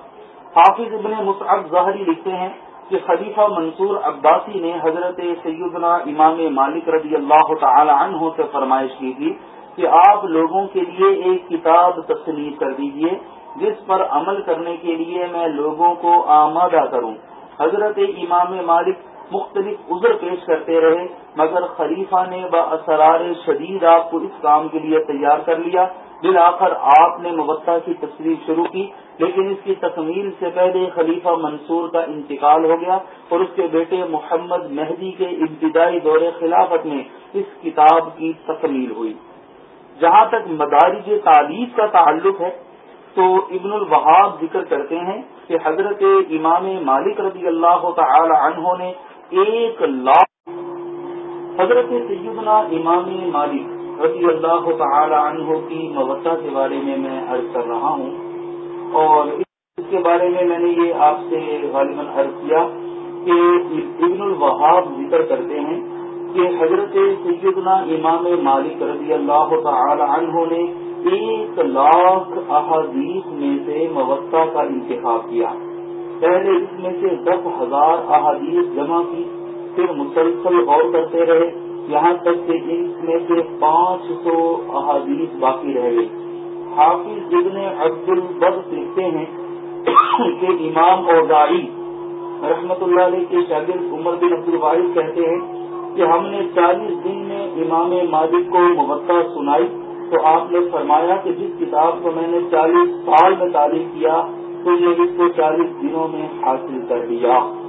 حافظ ابن مصعب ظاہری لکھتے ہیں کہ خلیفہ منصور عباسی نے حضرت سیدنا امام مالک رضی اللہ تعالی عنہ سے فرمائش کی تھی کہ آپ لوگوں کے لیے ایک کتاب تصنیف کر دیجیے، جس پر عمل کرنے کے لیے میں لوگوں کو آمادہ کروں۔ حضرت امام مالک مختلف عذر پیش کرتے رہے، مگر خلیفہ نے اسرار شدید آپ کو اس کام کے لیے تیار کر لیا۔ بالآخر آپ نے مبتہ کی تصویر شروع کی، لیکن اس کی تکمیل سے پہلے خلیفہ منصور کا انتقال ہو گیا اور اس کے بیٹے محمد مہدی کے ابتدائی دور خلافت میں اس کتاب کی تکمیل ہوئی۔ جہاں تک مدارج تعلیف کا تعلق ہے، تو ابن الوہاب ذکر کرتے ہیں کہ حضرت امام مالک رضی اللہ تعالی عنہ نے ایک لاکھ حضرت سیدنا امام مالک رضی اللہ تعالی عنہ کی موتا کے بارے میں میں عرض کر رہا ہوں۔ اور اس کے بارے میں میں نے یہ آپ سے غالباً عرض کیا کہ ابن الوہاب ذکر کرتے ہیں کہ حضرت سیدنا امام مالک رضی اللہ تعالی عنہ نے ایک لاکھ احادیث میں سے موقع کا انتخاب کیا۔ پہلے اس میں سے دس ہزار احادیث جمع کی، پھر مسلسل غور کرتے رہے۔ یہاں تک کہ ان میں سے پانچ سو احادیث باقی رہ گئی حافظ ابن عبد البد لکھتے ہیں کہ امام اور گائی رحمت اللہ علیہ کے شاگرد عمر بن عبد الواحد کہتے ہیں کہ ہم نے چالیس دن میں امام مالک کو مبتع سنائی۔ تو آپ نے فرمایا کہ جس کتاب کو میں نے چالیس سال میں تعلیم کیا، تو نے اس کو چالیس دنوں میں حاصل کر لیا۔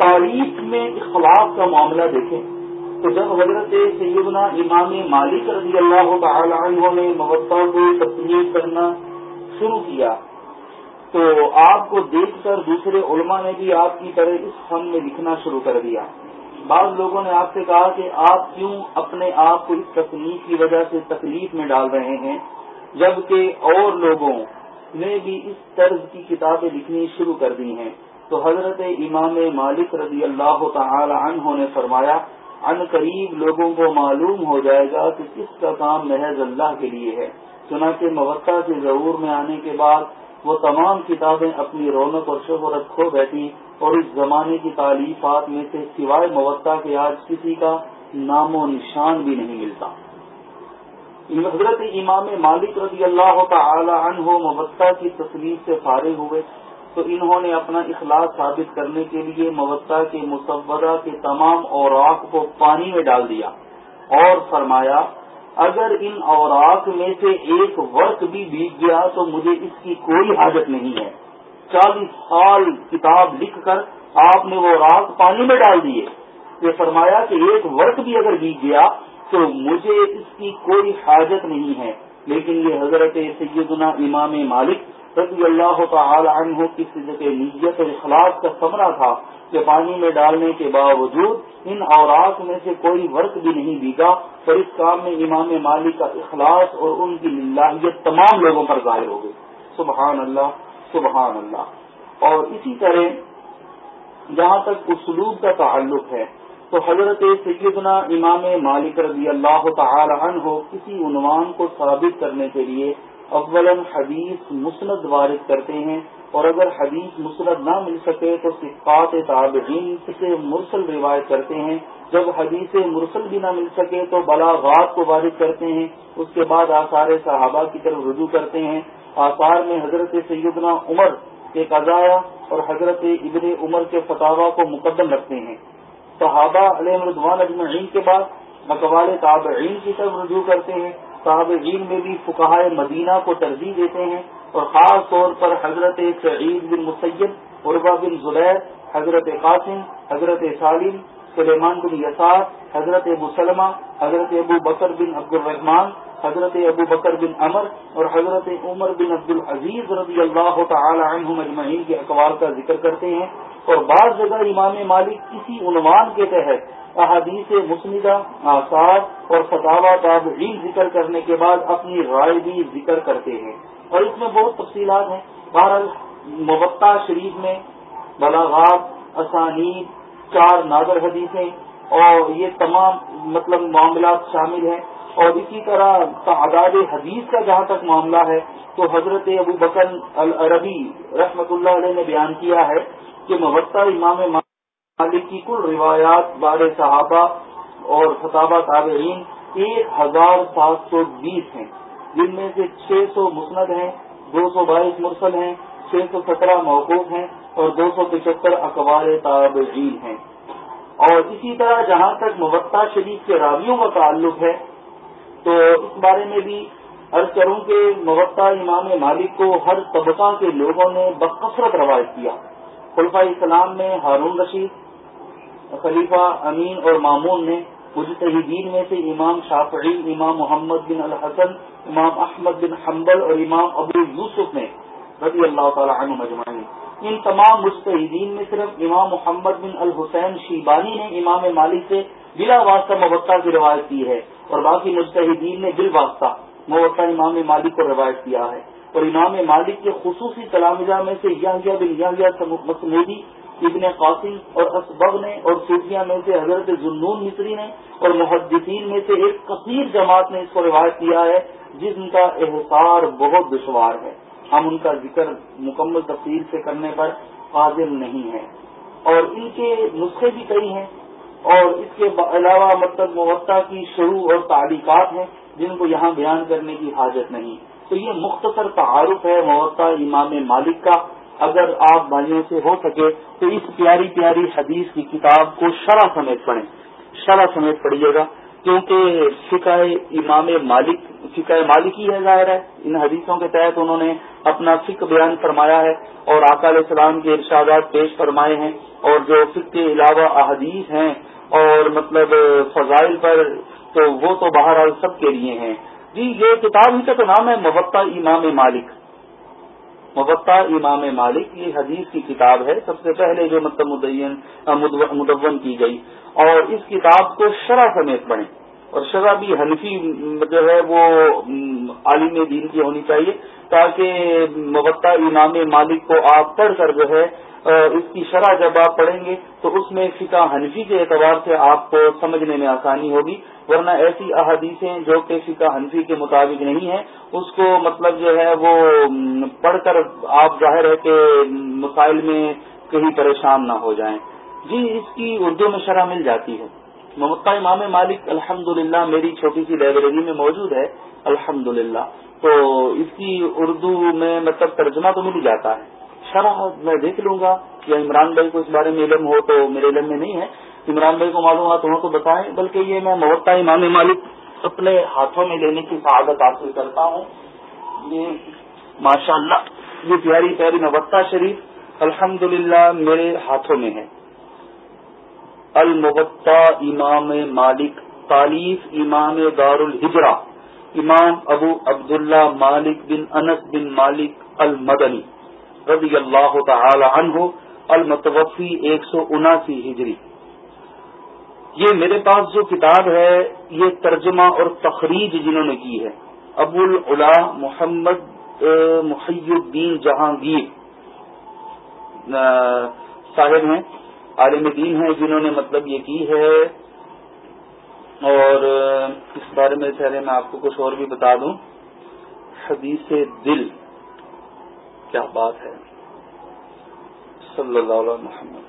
تاریخ میں اخلاق کا معاملہ دیکھیں تو جب حضرت سیدنا امام مالک رضی اللہ تعالی عنہ نے مبتع کو تسلیم کرنا شروع کیا تو آپ کو دیکھ کر دوسرے علماء نے بھی آپ کی طرح اس فن میں لکھنا شروع کر دیا۔ بعض لوگوں نے آپ سے کہا کہ آپ کیوں اپنے آپ کو اس تکلیف کی وجہ سے تکلیف میں ڈال رہے ہیں، جبکہ اور لوگوں نے بھی اس طرز کی کتابیں لکھنی شروع کر دی ہیں۔ تو حضرت امام مالک رضی اللہ تعالی عنہ نے فرمایا، ان قریب لوگوں کو معلوم ہو جائے گا کہ کس کا کام محض اللہ کے لیے ہے۔ چنانچہ موقع کے ضرور میں آنے کے بعد وہ تمام کتابیں اپنی رونق اور شہرت کھو بیٹھی اور اس زمانے کی تعلیفات میں سے سوائے موقع کے آج کسی کا نام و نشان بھی نہیں ملتا۔ حضرت امام مالک رضی اللہ تعالی عنہ موقع کی تصویر سے فارغ ہوئے۔ تو انہوں نے اپنا اخلاق ثابت کرنے کے لیے موقع کے مصورہ کے تمام اوراق کو پانی میں ڈال دیا اور فرمایا، اگر ان اوراق میں سے ایک ورق بھی بیگ گیا تو مجھے اس کی کوئی حاجت نہیں ہے۔ چالیس سال کتاب لکھ کر آپ نے وہ راگ پانی میں ڈال دیے۔ یہ فرمایا کہ ایک ورق بھی اگر بیگ گیا تو مجھے اس کی کوئی حاجت نہیں ہے۔ لیکن یہ حضرت سیدنا امام مالک رضی اللہ تعالی عنہ کی صدق نیت اور اخلاق کا ثمرہ تھا کہ پانی میں ڈالنے کے باوجود ان اوراق میں سے کوئی ورق بھی نہیں بیگا اور اس کام میں امام مالک کا اخلاص اور ان کی لاہیت تمام لوگوں پر ظاہر ہو گئی سبحان اللہ سبحان اللہ۔ اور اسی طرح جہاں تک اسلوب کا تعلق ہے، تو حضرت سیدنا امام مالک رضی اللہ تعالی عنہ کسی عنوان کو ثابت کرنے کے لیے اولا حدیث مسند وارد کرتے ہیں اور اگر حدیث مسند نہ مل سکے تو صفات تابعین سے مرسل روایت کرتے ہیں۔ جب حدیث مرسل بھی نہ مل سکے تو بلاغات کو وارد کرتے ہیں۔ اس کے بعد آثار صحابہ کی طرف رجوع کرتے ہیں۔ آثار میں حضرت سیدنا عمر کے قضایا اور حضرت ابن عمر کے فتح کو مقدم رکھتے ہیں۔ صحابہ علیہ مردوان اجمعین کے بعد مقبال تابعین کی طرف رجوع کرتے ہیں۔ تابعین میں بھی فکہ مدینہ کو ترجیح دیتے ہیں اور خاص طور پر حضرت سعید بن مسید عربا بن زبیر، حضرت قاسم، حضرت سالم، سلیمان بن یسار، حضرت ابو سلمہ، حضرت ابو بکر بن عبد الرحمان حضرت ابو بکر بن عمر اور حضرت عمر بن عبد العزیز رضی اللہ تعالی عنہ مجمعین کے اقوال کا ذکر کرتے ہیں اور بعض جگہ امام مالک کسی عنوان کے تحت احادیث مسندہ آثار اور فتح تابعین ذکر کرنے کے بعد اپنی رائے بھی ذکر کرتے ہیں۔ اور اس میں بہت تفصیلات ہیں۔ بہرحال مبتع شریف میں بلاغات، اسانید، چار نادر حدیثیں اور یہ تمام مطلب معاملات شامل ہیں۔ اور اسی طرح تعداد حدیث کا جہاں تک معاملہ ہے تو حضرت ابو بکر العربی رحمت اللہ علیہ نے بیان کیا ہے کہ مبتہ امام مالک کی کل روایات بار صحابہ اور فتح تابعین ایک ہزار سات سو بیس ہیں، جن میں سے چھ سو مسند ہیں، دو سو بائیس مرسل ہیں، چھ سو سترہ موقوف ہیں اور دو سو پچہتر اخبار تابعین ہیں۔ اور اسی طرح جہاں تک مبتہ شریف کے راویوں کا تعلق ہے، تو اس بارے میں بھی عرض کروں کہ مبتہ امام مالک کو ہر طبقہ کے لوگوں نے بکثرت روایت کیا۔ خلفہ اسلام میں ہارون رشید خلیفہ امین اور مامون نے مجتہدین میں سے امام شافعی، امام محمد بن الحسن، امام احمد بن حنبل اور امام ابو یوسف نے رضی اللہ تعالی عنہ مجمعین۔ ان تمام مجتہدین میں صرف امام محمد بن الحسین شیبانی نے امام مالک سے بلا واسطہ مبتہ کی روایت کی ہے اور باقی مجتہدین نے بال واسطہ مبتہ امام مالک کو روایت کیا ہے۔ اور امام مالک کے خصوصی تلامزہ میں سے یہ بن یہ مسمودی ابن قاسم اور اسبغ نے اور صوفیہ میں سے حضرت جنون مصری نے اور محدثین میں سے ایک کثیر جماعت نے اس کو روایت کیا ہے، جس کا احسار بہت دشوار ہے۔ ہم ان کا ذکر مکمل تفصیل سے کرنے پر قابل نہیں ہے اور ان کے نسخے بھی کئی ہیں۔ اور اس کے علاوہ مطلب موقع کی شروع اور تعلیقات ہیں، جن کو یہاں بیان کرنے کی حاجت نہیں۔ تو یہ مختصر تعارف ہے موقع امام مالک کا۔ اگر آپ بھائیوں سے ہو سکے تو اس پیاری پیاری حدیث کی کتاب کو شرح سمیت پڑھیں۔ شرح سمیت پڑھیے گا، کیونکہ فقہ امام مالک، فقہ مالکی ہے ظاہر ہے۔ ان حدیثوں کے تحت انہوں نے اپنا فکر بیان فرمایا ہے اور علیہ السلام کے ارشادات پیش فرمائے ہیں اور جو فکر کے علاوہ احادیث ہیں اور مطلب فضائل پر، تو وہ تو بہرحال سب کے لیے ہیں۔ جی یہ کتاب ہی کا تو نام ہے مبتہ امام مالک۔ مبتا امام مالک یہ حدیث کی کتاب ہے، سب سے پہلے جو مطلب مدین مدون کی گئی۔ اور اس کتاب کو شرح سمیت پڑھیں۔ اور شرح بھی حنفی، جو ہے وہ، عالم دین کی ہونی چاہیے، تاکہ مبتا امام مالک کو آپ پڑھ کر جو ہے اس کی شرح جب آپ پڑھیں گے تو اس میں فقہ حنفی کے اعتبار سے آپ کو سمجھنے میں آسانی ہوگی، ورنہ ایسی احادیثیں جو کہ فقہ حنفی کے مطابق نہیں ہیں، اس کو مطلب جو ہے وہ پڑھ کر آپ ظاہر ہے کہ مسائل میں کہیں پریشان نہ ہو جائیں۔ جی اس کی اردو میں شرح مل جاتی ہے۔ ممتا امام مالک الحمد میری چھوٹی سی لائبریری میں موجود ہے الحمد تو اس کی اردو میں مطلب ترجمہ تو مل جاتا ہے۔ شرح میں دیکھ لوں گا یا عمران بھائی کو اس بارے میں علم ہو تو میرے علم میں نہیں ہے۔ عمران بھائی کو معلومات ہو تو بتائیں، بلکہ یہ میں محتا امام مالک اپنے ہاتھوں میں لینے کی سعادت حاصل کرتا ہوں۔ یہ ماشاء اللہ یہ پیاری پیاری مبتہ شریف الحمد میرے ہاتھوں میں ہے۔ المبتہ امام مالک تعلیف امام دار الحجرا امام ابو عبداللہ مالک بن انس بن مالک المدنی۔ رضی اللہ تعالی عنہ المتوفی ایک سو اناسی ہجری۔ یہ میرے پاس جو کتاب ہے، یہ ترجمہ اور تخریج جنہوں نے کی ہے ابو العلا محمد محی الدین جہانگیر۔ صاحب ہیں، عالم دین ہیں، جنہوں نے مطلب یہ کی ہے۔ اور اس بارے میں پہلے میں آپ کو کچھ اور بھی بتا دوں۔ حدیث دل۔ کیا بات ہے؟ صلی اللہ علیہ محمد.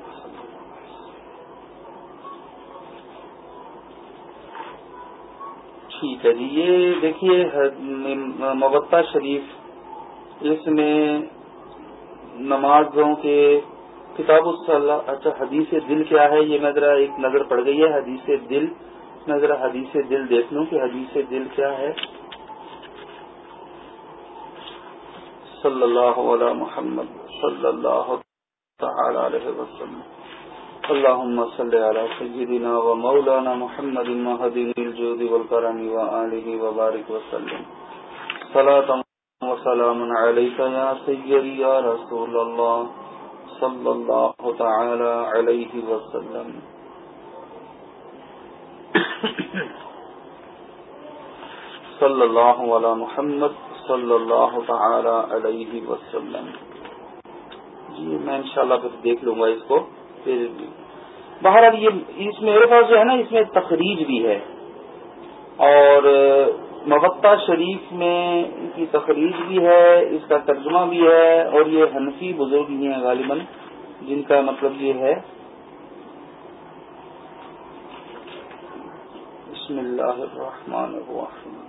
ٹھیک ہے جی یہ دیکھیے مبتہ شریف، اس میں نمازوں کے کتاب الصلاح اچھا حدیث دل کیا ہے؟ یہ میں ذرا ایک نظر پڑ گئی ہے، حدیث دل، میں ذرا حدیث دل دیکھ لوں کہ حدیث دل کیا ہے؟ صلی اللہ علیہ محمد صلی اللہ تعالی علیہ وسلم. اللهم صل على سيدنا ومولانا محمد المهدي الجود والكرم وآله وبارك وسلم. صلاة وسلام عليك يا سيدي يا رسول الله صلى الله تعالى عليه وسلم. صلى الله على محمد صلی اللہ تعالی علیہ وسلم۔ جی میں انشاءاللہ پھر دیکھ لوں گا اس کو۔ پھر بہرحال یہ اس میرے پاس جو ہے نا، اس میں تخریج بھی ہے۔ اور مبتہ شریف میں کی تخریج بھی ہے، اس کا ترجمہ بھی ہے، اور یہ حنفی بزرگ ہی ہیں غالباً، جن کا مطلب یہ ہے۔ بسم اللہ الرحمن الرحیم۔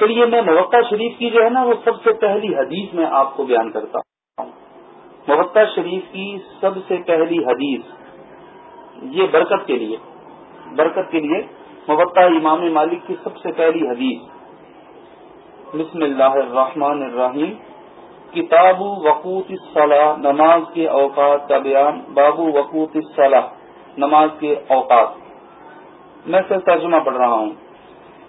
چلیے، میں موقع شریف کی جو ہے نا، وہ سب سے پہلی حدیث میں آپ کو بیان کرتا ہوں۔ موقع شریف کی سب سے پہلی حدیث، یہ برکت کے لیے، برکت کے لیے مبتہ امام مالک کی سب سے پہلی حدیث۔ بسم اللہ الرحمن الرحیم۔ کتاب وقوت الصلاح نماز کے اوقات کا بیان۔ بابو وقوت الصلاح نماز کے اوقات۔ میں سے ترجمہ پڑھ رہا ہوں۔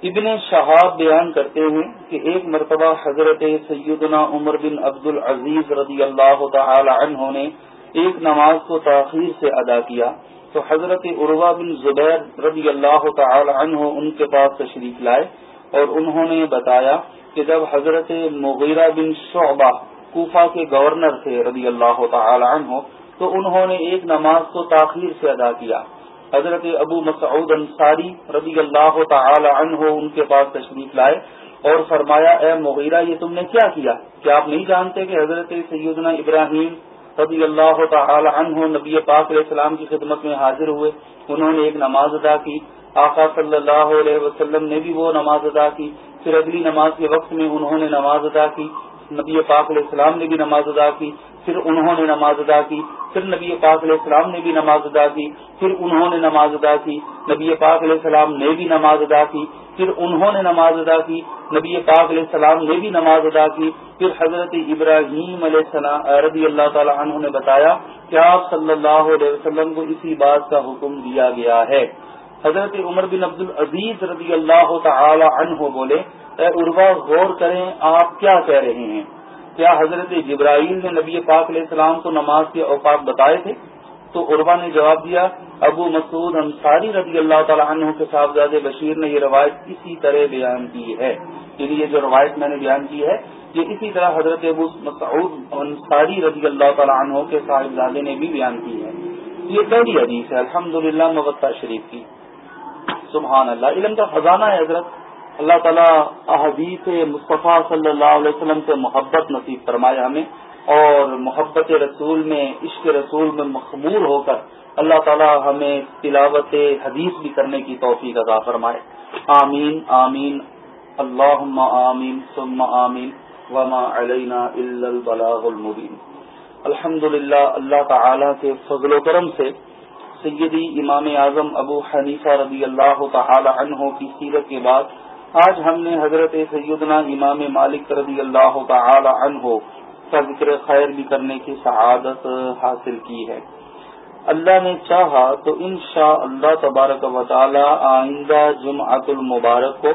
ابن شہاب بیان کرتے ہیں کہ ایک مرتبہ حضرت سیدنا عمر بن عبد العزیز رضی اللہ تعالی عنہ نے ایک نماز کو تاخیر سے ادا کیا تو حضرت عروا بن زبیر رضی اللہ تعالی عنہ ان کے پاس تشریف لائے اور انہوں نے بتایا کہ جب حضرت مغیرہ بن شعبہ کوفہ کے گورنر تھے رضی اللہ تعالی عنہ تو انہوں نے ایک نماز کو تاخیر سے ادا کیا۔ حضرت ابو مسعود انصاری رضی اللہ تعالی عنہ ان کے پاس تشریف لائے اور فرمایا، اے مغیرہ، یہ تم نے کیا کیا؟ کیا آپ نہیں جانتے کہ حضرت سیدنا ابراہیم رضی اللہ تعالی عنہ نبی پاک علیہ السلام کی خدمت میں حاضر ہوئے؟ انہوں نے ایک نماز ادا کی۔ آقا صلی اللہ علیہ وسلم نے بھی وہ نماز ادا کی۔ پھر اگلی نماز کے وقت میں انہوں نے نماز ادا کی۔ نبی پاک علیہ السلام نے بھی نماز ادا کی، پھر انہوں نے نماز ادا کی، پھر نبی پاک علیہ السلام نے بھی نماز ادا کی، پھر انہوں نے نماز ادا کی، نبی پاک علیہ السلام نے بھی نماز ادا کی، پھر انہوں نے نماز ادا کی، نبی پاک علیہ السلام نے بھی نماز ادا کی، پھر حضرت ابراہیم علیہ السلام رضی اللہ تعالی عنہ نے بتایا کہ آپ صلی اللہ علیہ وسلم کو اسی بات کا حکم دیا گیا ہے۔ حضرت عمر بن عبد العزیز رضی اللہ تعالی عنہ بولے، اے عروا غور کریں، آپ کیا کہہ رہے ہیں؟ کیا حضرت جبرائیل نے نبی پاک علیہ السلام کو نماز کے اوقات بتائے تھے؟ تو عربا نے جواب دیا، ابو مسعود انصاری رضی اللہ تعالیٰ عنہ کے صاحبزاد بشیر نے یہ روایت اسی طرح بیان کی ہے۔ یعنی یہ جو روایت میں نے بیان کی ہے، یہ اسی طرح حضرت ابو مسعود انصاری رضی اللہ تعالیٰ عنہ کے صاحبزادے نے بھی بیان کی ہے۔ یہ پہلی حدیث ہے الحمد للہ شریف کی۔ سبحان اللہ. علم کا خزانہ ہے حضرت. اللہ تعالیٰ احادیث مصطفیٰ صلی اللہ علیہ وسلم سے محبت نصیب فرمائے ہمیں اور محبت رسول میں، عشق رسول میں مخمور ہو کر اللہ تعالیٰ ہمیں تلاوت حدیث بھی کرنے کی توفیق ادا فرمائے. آمین آمین. اللہ آمین، ثم آمین. وما علینا البلاغ المبین. الحمد للہ اللہ تعالیٰ کے فضل و کرم سے سیدی امام اعظم ابو حنیفہ رضی اللہ تعالی عنہ کی سیرت کے بعد آج ہم نے حضرت سیدنا امام مالک رضی اللہ تعالی عنہ کا ذکر خیر بھی کرنے کی سعادت حاصل کی ہے۔ اللہ نے چاہا تو ان شاء اللہ تبارک و تعالی آئندہ جمعۃ المبارک کو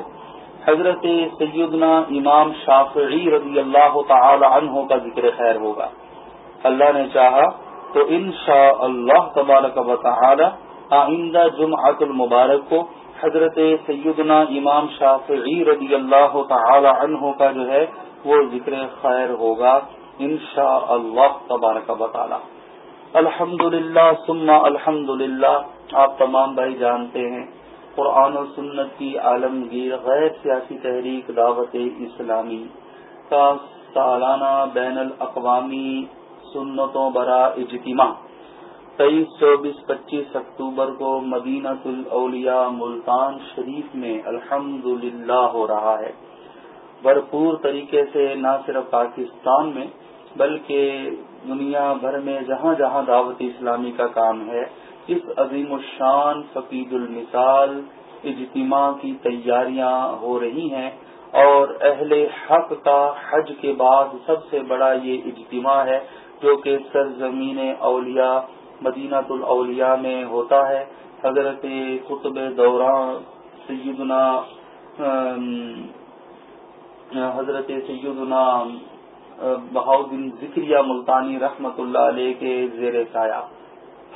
حضرت سیدنا امام شافعی رضی اللہ تعالی عنہ کا ذکر خیر ہوگا۔ اللہ نے چاہا تو انشاء اللہ تبارک و تعالی آئندہ جمعۃ المبارک کو حضرت سیدنا امام شافعی رضی اللہ تعالی عنہ کا جو ہے وہ ذکر خیر ہوگا ان شاء اللہ تبارک تعالی۔ الحمد للہ سما الحمد للہ آپ تمام بھائی جانتے ہیں، قرآن و سنت کی عالمگیر، غیر سیاسی تحریک، دعوت اسلامی کا سالانہ بین الاقوامی سنتوں برا اجتماع۔ تیئیس چوبیس، پچیس اکتوبر کو مدینہ الاولیاء ملتان شریف میں الحمد ہو رہا ہے۔ بھرپور طریقے سے نہ صرف پاکستان میں، بلکہ دنیا بھر میں جہاں جہاں دعوت اسلامی کا کام ہے، اس عظیم الشان فقید المثال اجتماع کی تیاریاں ہو رہی ہیں۔ اور اہل حق کا حج کے بعد سب سے بڑا یہ اجتماع ہے۔ جو کہ سرزمین اولیاء مدینہ الاولیاء میں ہوتا ہے۔ حضرت قطب دوران سیدنا حضرت سیدنا بہاؤدین ذکریہ ملتانی رحمت اللہ علیہ کے زیر سایہ۔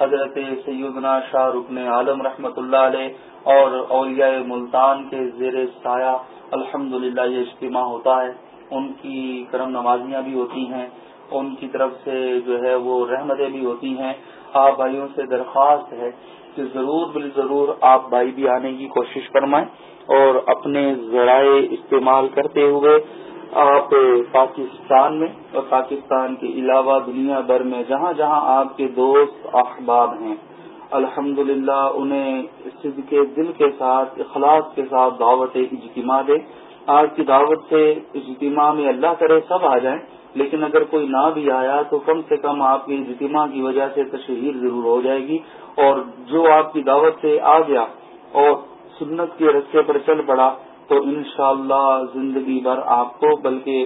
حضرت سیدنا شاہ رکن عالم رحمت اللہ علیہ اور اولیاء ملتان کے زیر سایہ الحمد یہ اجتماع ہوتا ہے۔ ان کی کرم نمازیاں بھی ہوتی ہیں۔ ان کی طرف سے جو ہے وہ رحمتیں بھی ہوتی ہیں۔ آپ بھائیوں سے درخواست ہے کہ ضرور بال ضرور آپ بھائی بھی آنے کی کوشش فرمائیں اور اپنے ذرائع استعمال کرتے ہوئے آپ پاکستان میں اور پاکستان کے علاوہ دنیا بھر میں جہاں جہاں آپ کے دوست احباب ہیں الحمد انہیں صد کے دل کے ساتھ، اخلاص کے ساتھ دعوت اجتماع دے آج کی دعوت سے اجتماع میں اللہ کرے سب آ جائیں۔ لیکن اگر کوئی نہ بھی آیا تو کم سے کم آپ کی اجتماع کی وجہ سے تشہیر ضرور ہو جائے گی اور جو آپ کی دعوت سے آ گیا اور سنت کے رستے پر چل پڑا تو انشاءاللہ زندگی بھر آپ کو، بلکہ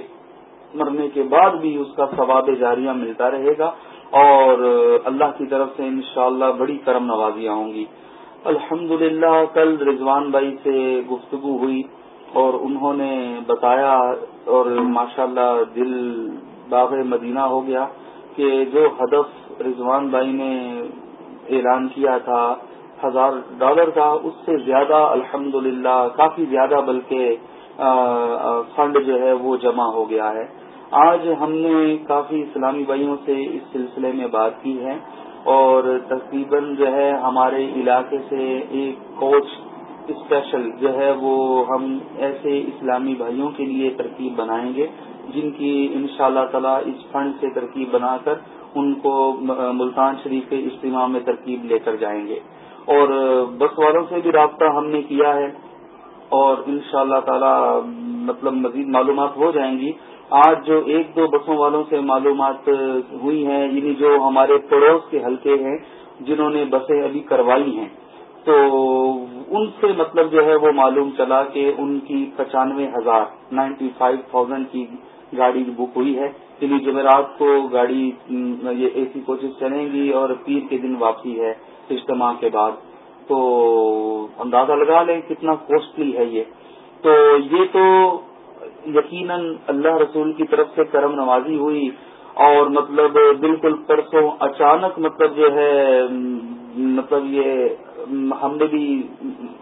مرنے کے بعد بھی اس کا ثواب جاریہ ملتا رہے گا اور اللہ کی طرف سے انشاءاللہ بڑی کرم نوازیاں ہوں گی۔ الحمد کل رضوان بھائی سے گفتگو ہوئی۔ اور انہوں نے بتایا اور ماشاءاللہ دل باغ مدینہ ہو گیا کہ جو ہدف رضوان بھائی نے اعلان کیا تھا، ہزار ڈالر کا، اس سے زیادہ الحمد کافی زیادہ بلکہ فنڈ جو ہے وہ جمع ہو گیا ہے۔ آج ہم نے کافی اسلامی بھائیوں سے اس سلسلے میں بات کی ہے اور تقریباً جو ہے ہمارے علاقے سے ایک کوچ اسپیشل جو ہے وہ ہم ایسے اسلامی بھائیوں کے لیے ترکیب بنائیں گے، جن کی ان شاء اللہ تعالی اس فنڈ سے ترکیب بنا کر ان کو ملتان شریف کے اجتماع میں ترکیب لے کر جائیں گے۔ اور بس والوں سے بھی رابطہ ہم نے کیا ہے اور ان شاء اللہ تعالی مطلب مزید معلومات ہو جائیں گی۔ آج جو ایک دو بسوں والوں سے معلومات ہوئی ہیں یعنی جو ہمارے پڑوس کے حلقے ہیں، جنہوں نے بسیں ابھی کروائی ہیں۔ تو ان سے مطلب جو ہے وہ معلوم چلا کہ ان کی پچانوے ہزار نائنٹی فائیو تھاؤزینڈ کی گاڑی بک ہوئی ہے۔ یعنی جمعرات کو گاڑی، یہ اے سی کوچز چلیں گی اور پیر کے دن واپسی ہے اجتماع کے بعد۔ تو اندازہ لگا لیں کتنا کوسٹلی ہے یہ۔ تو یہ تو یقیناً اللہ رسول کی طرف سے کرم نوازی ہوئی اور مطلب بالکل پرسوں اچانک مطلب جو ہے مطلب یہ ہم نے بھی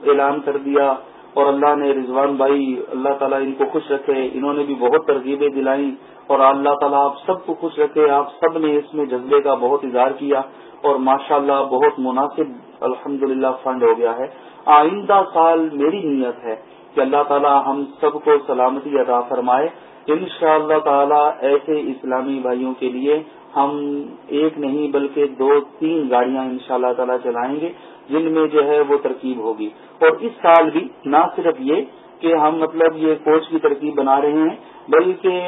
اعلان کر دیا اور اللہ نے رضوان بھائی، اللہ تعالیٰ ان کو خوش رکھے، انہوں نے بھی بہت ترغیبیں دلائیں اور اللہ تعالیٰ آپ سب کو خوش رکھے، آپ سب نے اس میں جذبے کا بہت اظہار کیا اور ماشاء اللہ بہت مناسب الحمد فنڈ ہو گیا ہے۔ آئندہ سال میری نیت ہے کہ اللہ تعالیٰ ہم سب کو سلامتی ادا فرمائے۔ ان شاء اللہ تعالیٰ ایسے اسلامی بھائیوں کے لیے ہم ایک نہیں بلکہ دو تین گاڑیاں ان شاء اللہ تعالیٰ چلائیں گے۔ جن میں جو ہے وہ ترکیب ہوگی۔ اور اس سال بھی نہ صرف یہ کہ ہم مطلب یہ کوچ کی ترکیب بنا رہے ہیں، بلکہ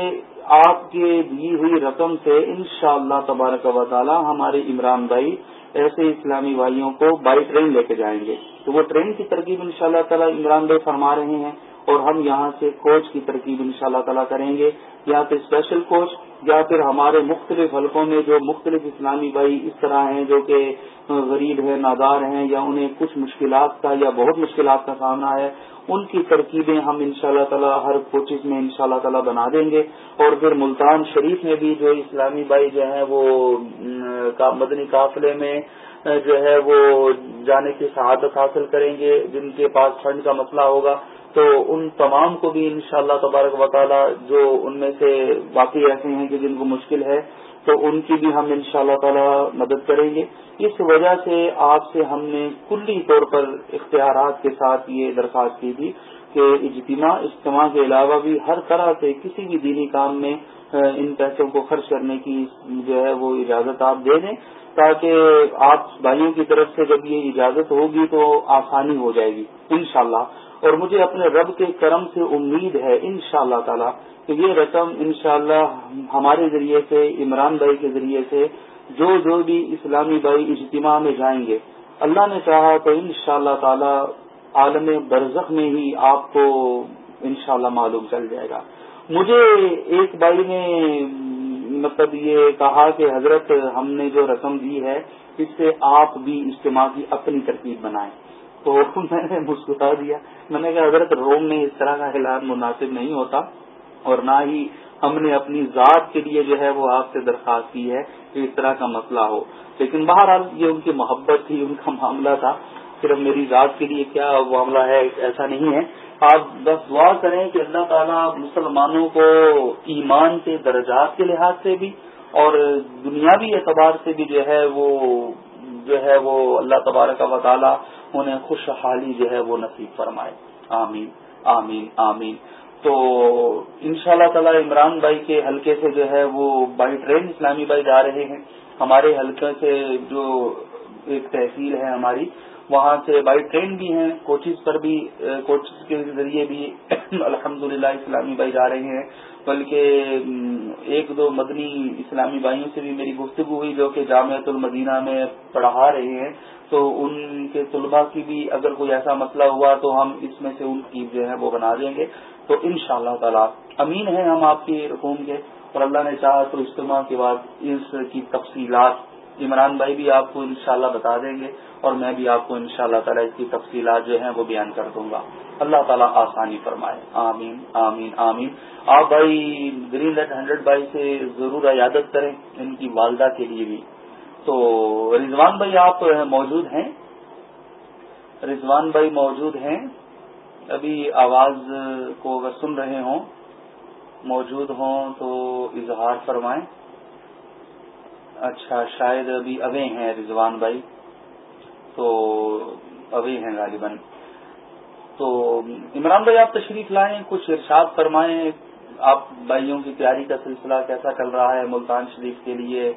آپ کے دی ہوئی رقم سے ان شاء اللہ تبارک و تعالی ہمارے عمران بھائی ایسے اسلامی بھائیوں کو بائی ٹرین لے کے جائیں گے۔ تو وہ ٹرین کی ترکیب ان شاء اللہ تعالیٰ عمران بھائی فرما رہے ہیں اور ہم یہاں سے کوچ کی ترکیب ان شاء اللہ تعالیٰ کریں گے۔ یا پھر اسپیشل کوچ یا پھر ہمارے مختلف حلقوں میں جو مختلف اسلامی بھائی اس طرح ہیں جو کہ غریب ہیں، نادار ہیں یا انہیں کچھ مشکلات کا یا بہت مشکلات کا سامنا ہے، ان کی ترکیبیں ہم ان شاء اللہ تعالیٰ ہر کوچز میں ان شاء اللہ تعالیٰ بنا دیں گے۔ اور پھر ملتان شریف میں بھی جو اسلامی بھائی جو ہیں وہ مدنی قافلے میں، جو ہے وہ جانے کی شہادت حاصل کریں گے۔ جن کے پاس فنڈ کا مسئلہ ہوگا۔ تو ان تمام کو بھی ان شاء اللہ تبارک و تعالیٰ جو ان میں سے باقی ایسے ہیں کہ جن کو مشکل ہے، تو ان کی بھی ہم ان شاء اللہ مدد کریں گے۔ اس وجہ سے آپ سے ہم نے کلی طور پر اختیارات کے ساتھ یہ درخواست کی تھی کہ اجتماع اجتماع کے علاوہ بھی ہر طرح سے کسی بھی دینی کام میں ان پیسوں کو خرچ کرنے کی جو ہے وہ اجازت آپ دے دیں، تاکہ آپ بھائیوں کی طرف سے جب یہ اجازت ہوگی تو آسانی ہو جائے گی، انشاءاللہ۔ اور مجھے اپنے رب کے کرم سے امید ہے ان شاء اللہ تعالی کہ یہ رقم ان شاء اللہ ہمارے ذریعے سے، عمران بھائی کے ذریعے سے جو جو بھی اسلامی بھائی اجتماع میں جائیں گے۔ اللہ نے چاہا تو ان شاء اللہ تعالی عالم برزخ میں ہی آپ کو ان شاء اللہ معلوم چل جائے گا۔ مجھے ایک بھائی نے مطلب یہ کہا کہ حضرت ہم نے جو رقم دی ہے، اس سے آپ بھی اجتماع کی اپنی ترکیب بنائیں۔ تو میں نے مسکرا دیا۔ میں نے کہا، حضرت، روم میں اس طرح کا اعلان مناسب نہیں ہوتا اور نہ ہی ہم نے اپنی ذات کے لیے جو ہے وہ آپ سے درخواست کی ہے کہ اس طرح کا مسئلہ ہو۔ لیکن بہرحال یہ ان کی محبت تھی، ان کا معاملہ تھا۔ صرف میری ذات کے لیے کیا معاملہ ہے، ایسا نہیں ہے۔ آپ بس دعا کریں کہ اللہ تعالیٰ مسلمانوں کو ایمان کے درجات کے لحاظ سے بھی اور دنیاوی اعتبار سے بھی جو ہے وہ جو ہے وہ اللہ تبارک و تعالی انہیں خوشحالی جو ہے وہ نصیب فرمائے۔ آمین آمین آمین۔ تو ان شاء اللہ تعالی عمران بھائی کے حلقے سے جو ہے وہ بائی ٹرین اسلامی بھائی جا رہے ہیں۔ ہمارے حلقے سے جو ایک تحصیل ہے ہماری، وہاں سے بائی ٹرین بھی ہیں، کوچز پر بھی، کوچز کے ذریعے بھی الحمدللہ اسلامی بھائی جا رہے ہیں۔ بلکہ ایک دو مدنی اسلامی بھائیوں سے بھی میری گفتگو ہوئی جو کہ جامعت المدینہ میں پڑھا رہے ہیں۔ تو ان کے طلباء کی بھی اگر کوئی ایسا مسئلہ ہوا تو ہم اس میں سے ان کی جو ہے وہ بنا دیں گے۔ تو ان شاء اللہ تعالی، امین ہیں ہم آپ کی رقوم کے اور اللہ نے چاہا تو اجتماع کے بعد اس کی تفصیلات عمران بھائی بھی آپ کو انشاءاللہ بتا دیں گے اور میں بھی آپ کو ان شاء اللہ تعالیٰ اس کی تفصیلات جو ہیں وہ بیان کر دوں گا۔ اللہ تعالیٰ آسانی فرمائے۔ آمین آمین آمین۔ آپ بھائی گرین لیٹ ہنڈریڈ بائی سے ضرور عیادت کریں ان کی والدہ کے لیے بھی۔ تو رضوان بھائی آپ موجود ہیں؟ رضوان بھائی موجود ہیں۔ ابھی آواز کو اگر سن رہے ہوں، موجود ہوں تو اظہار فرمائیں۔ اچھا شاید ابھی اوے ہیں رضوان بھائی۔ تو ابھی ہیں غالباً۔ تو عمران بھائی، آپ تشریف لائیں، کچھ ارشاد فرمائیں۔ آپ بھائیوں کی تیاری کا سلسلہ کیسا چل رہا ہے ملتان شریف کے لیے؟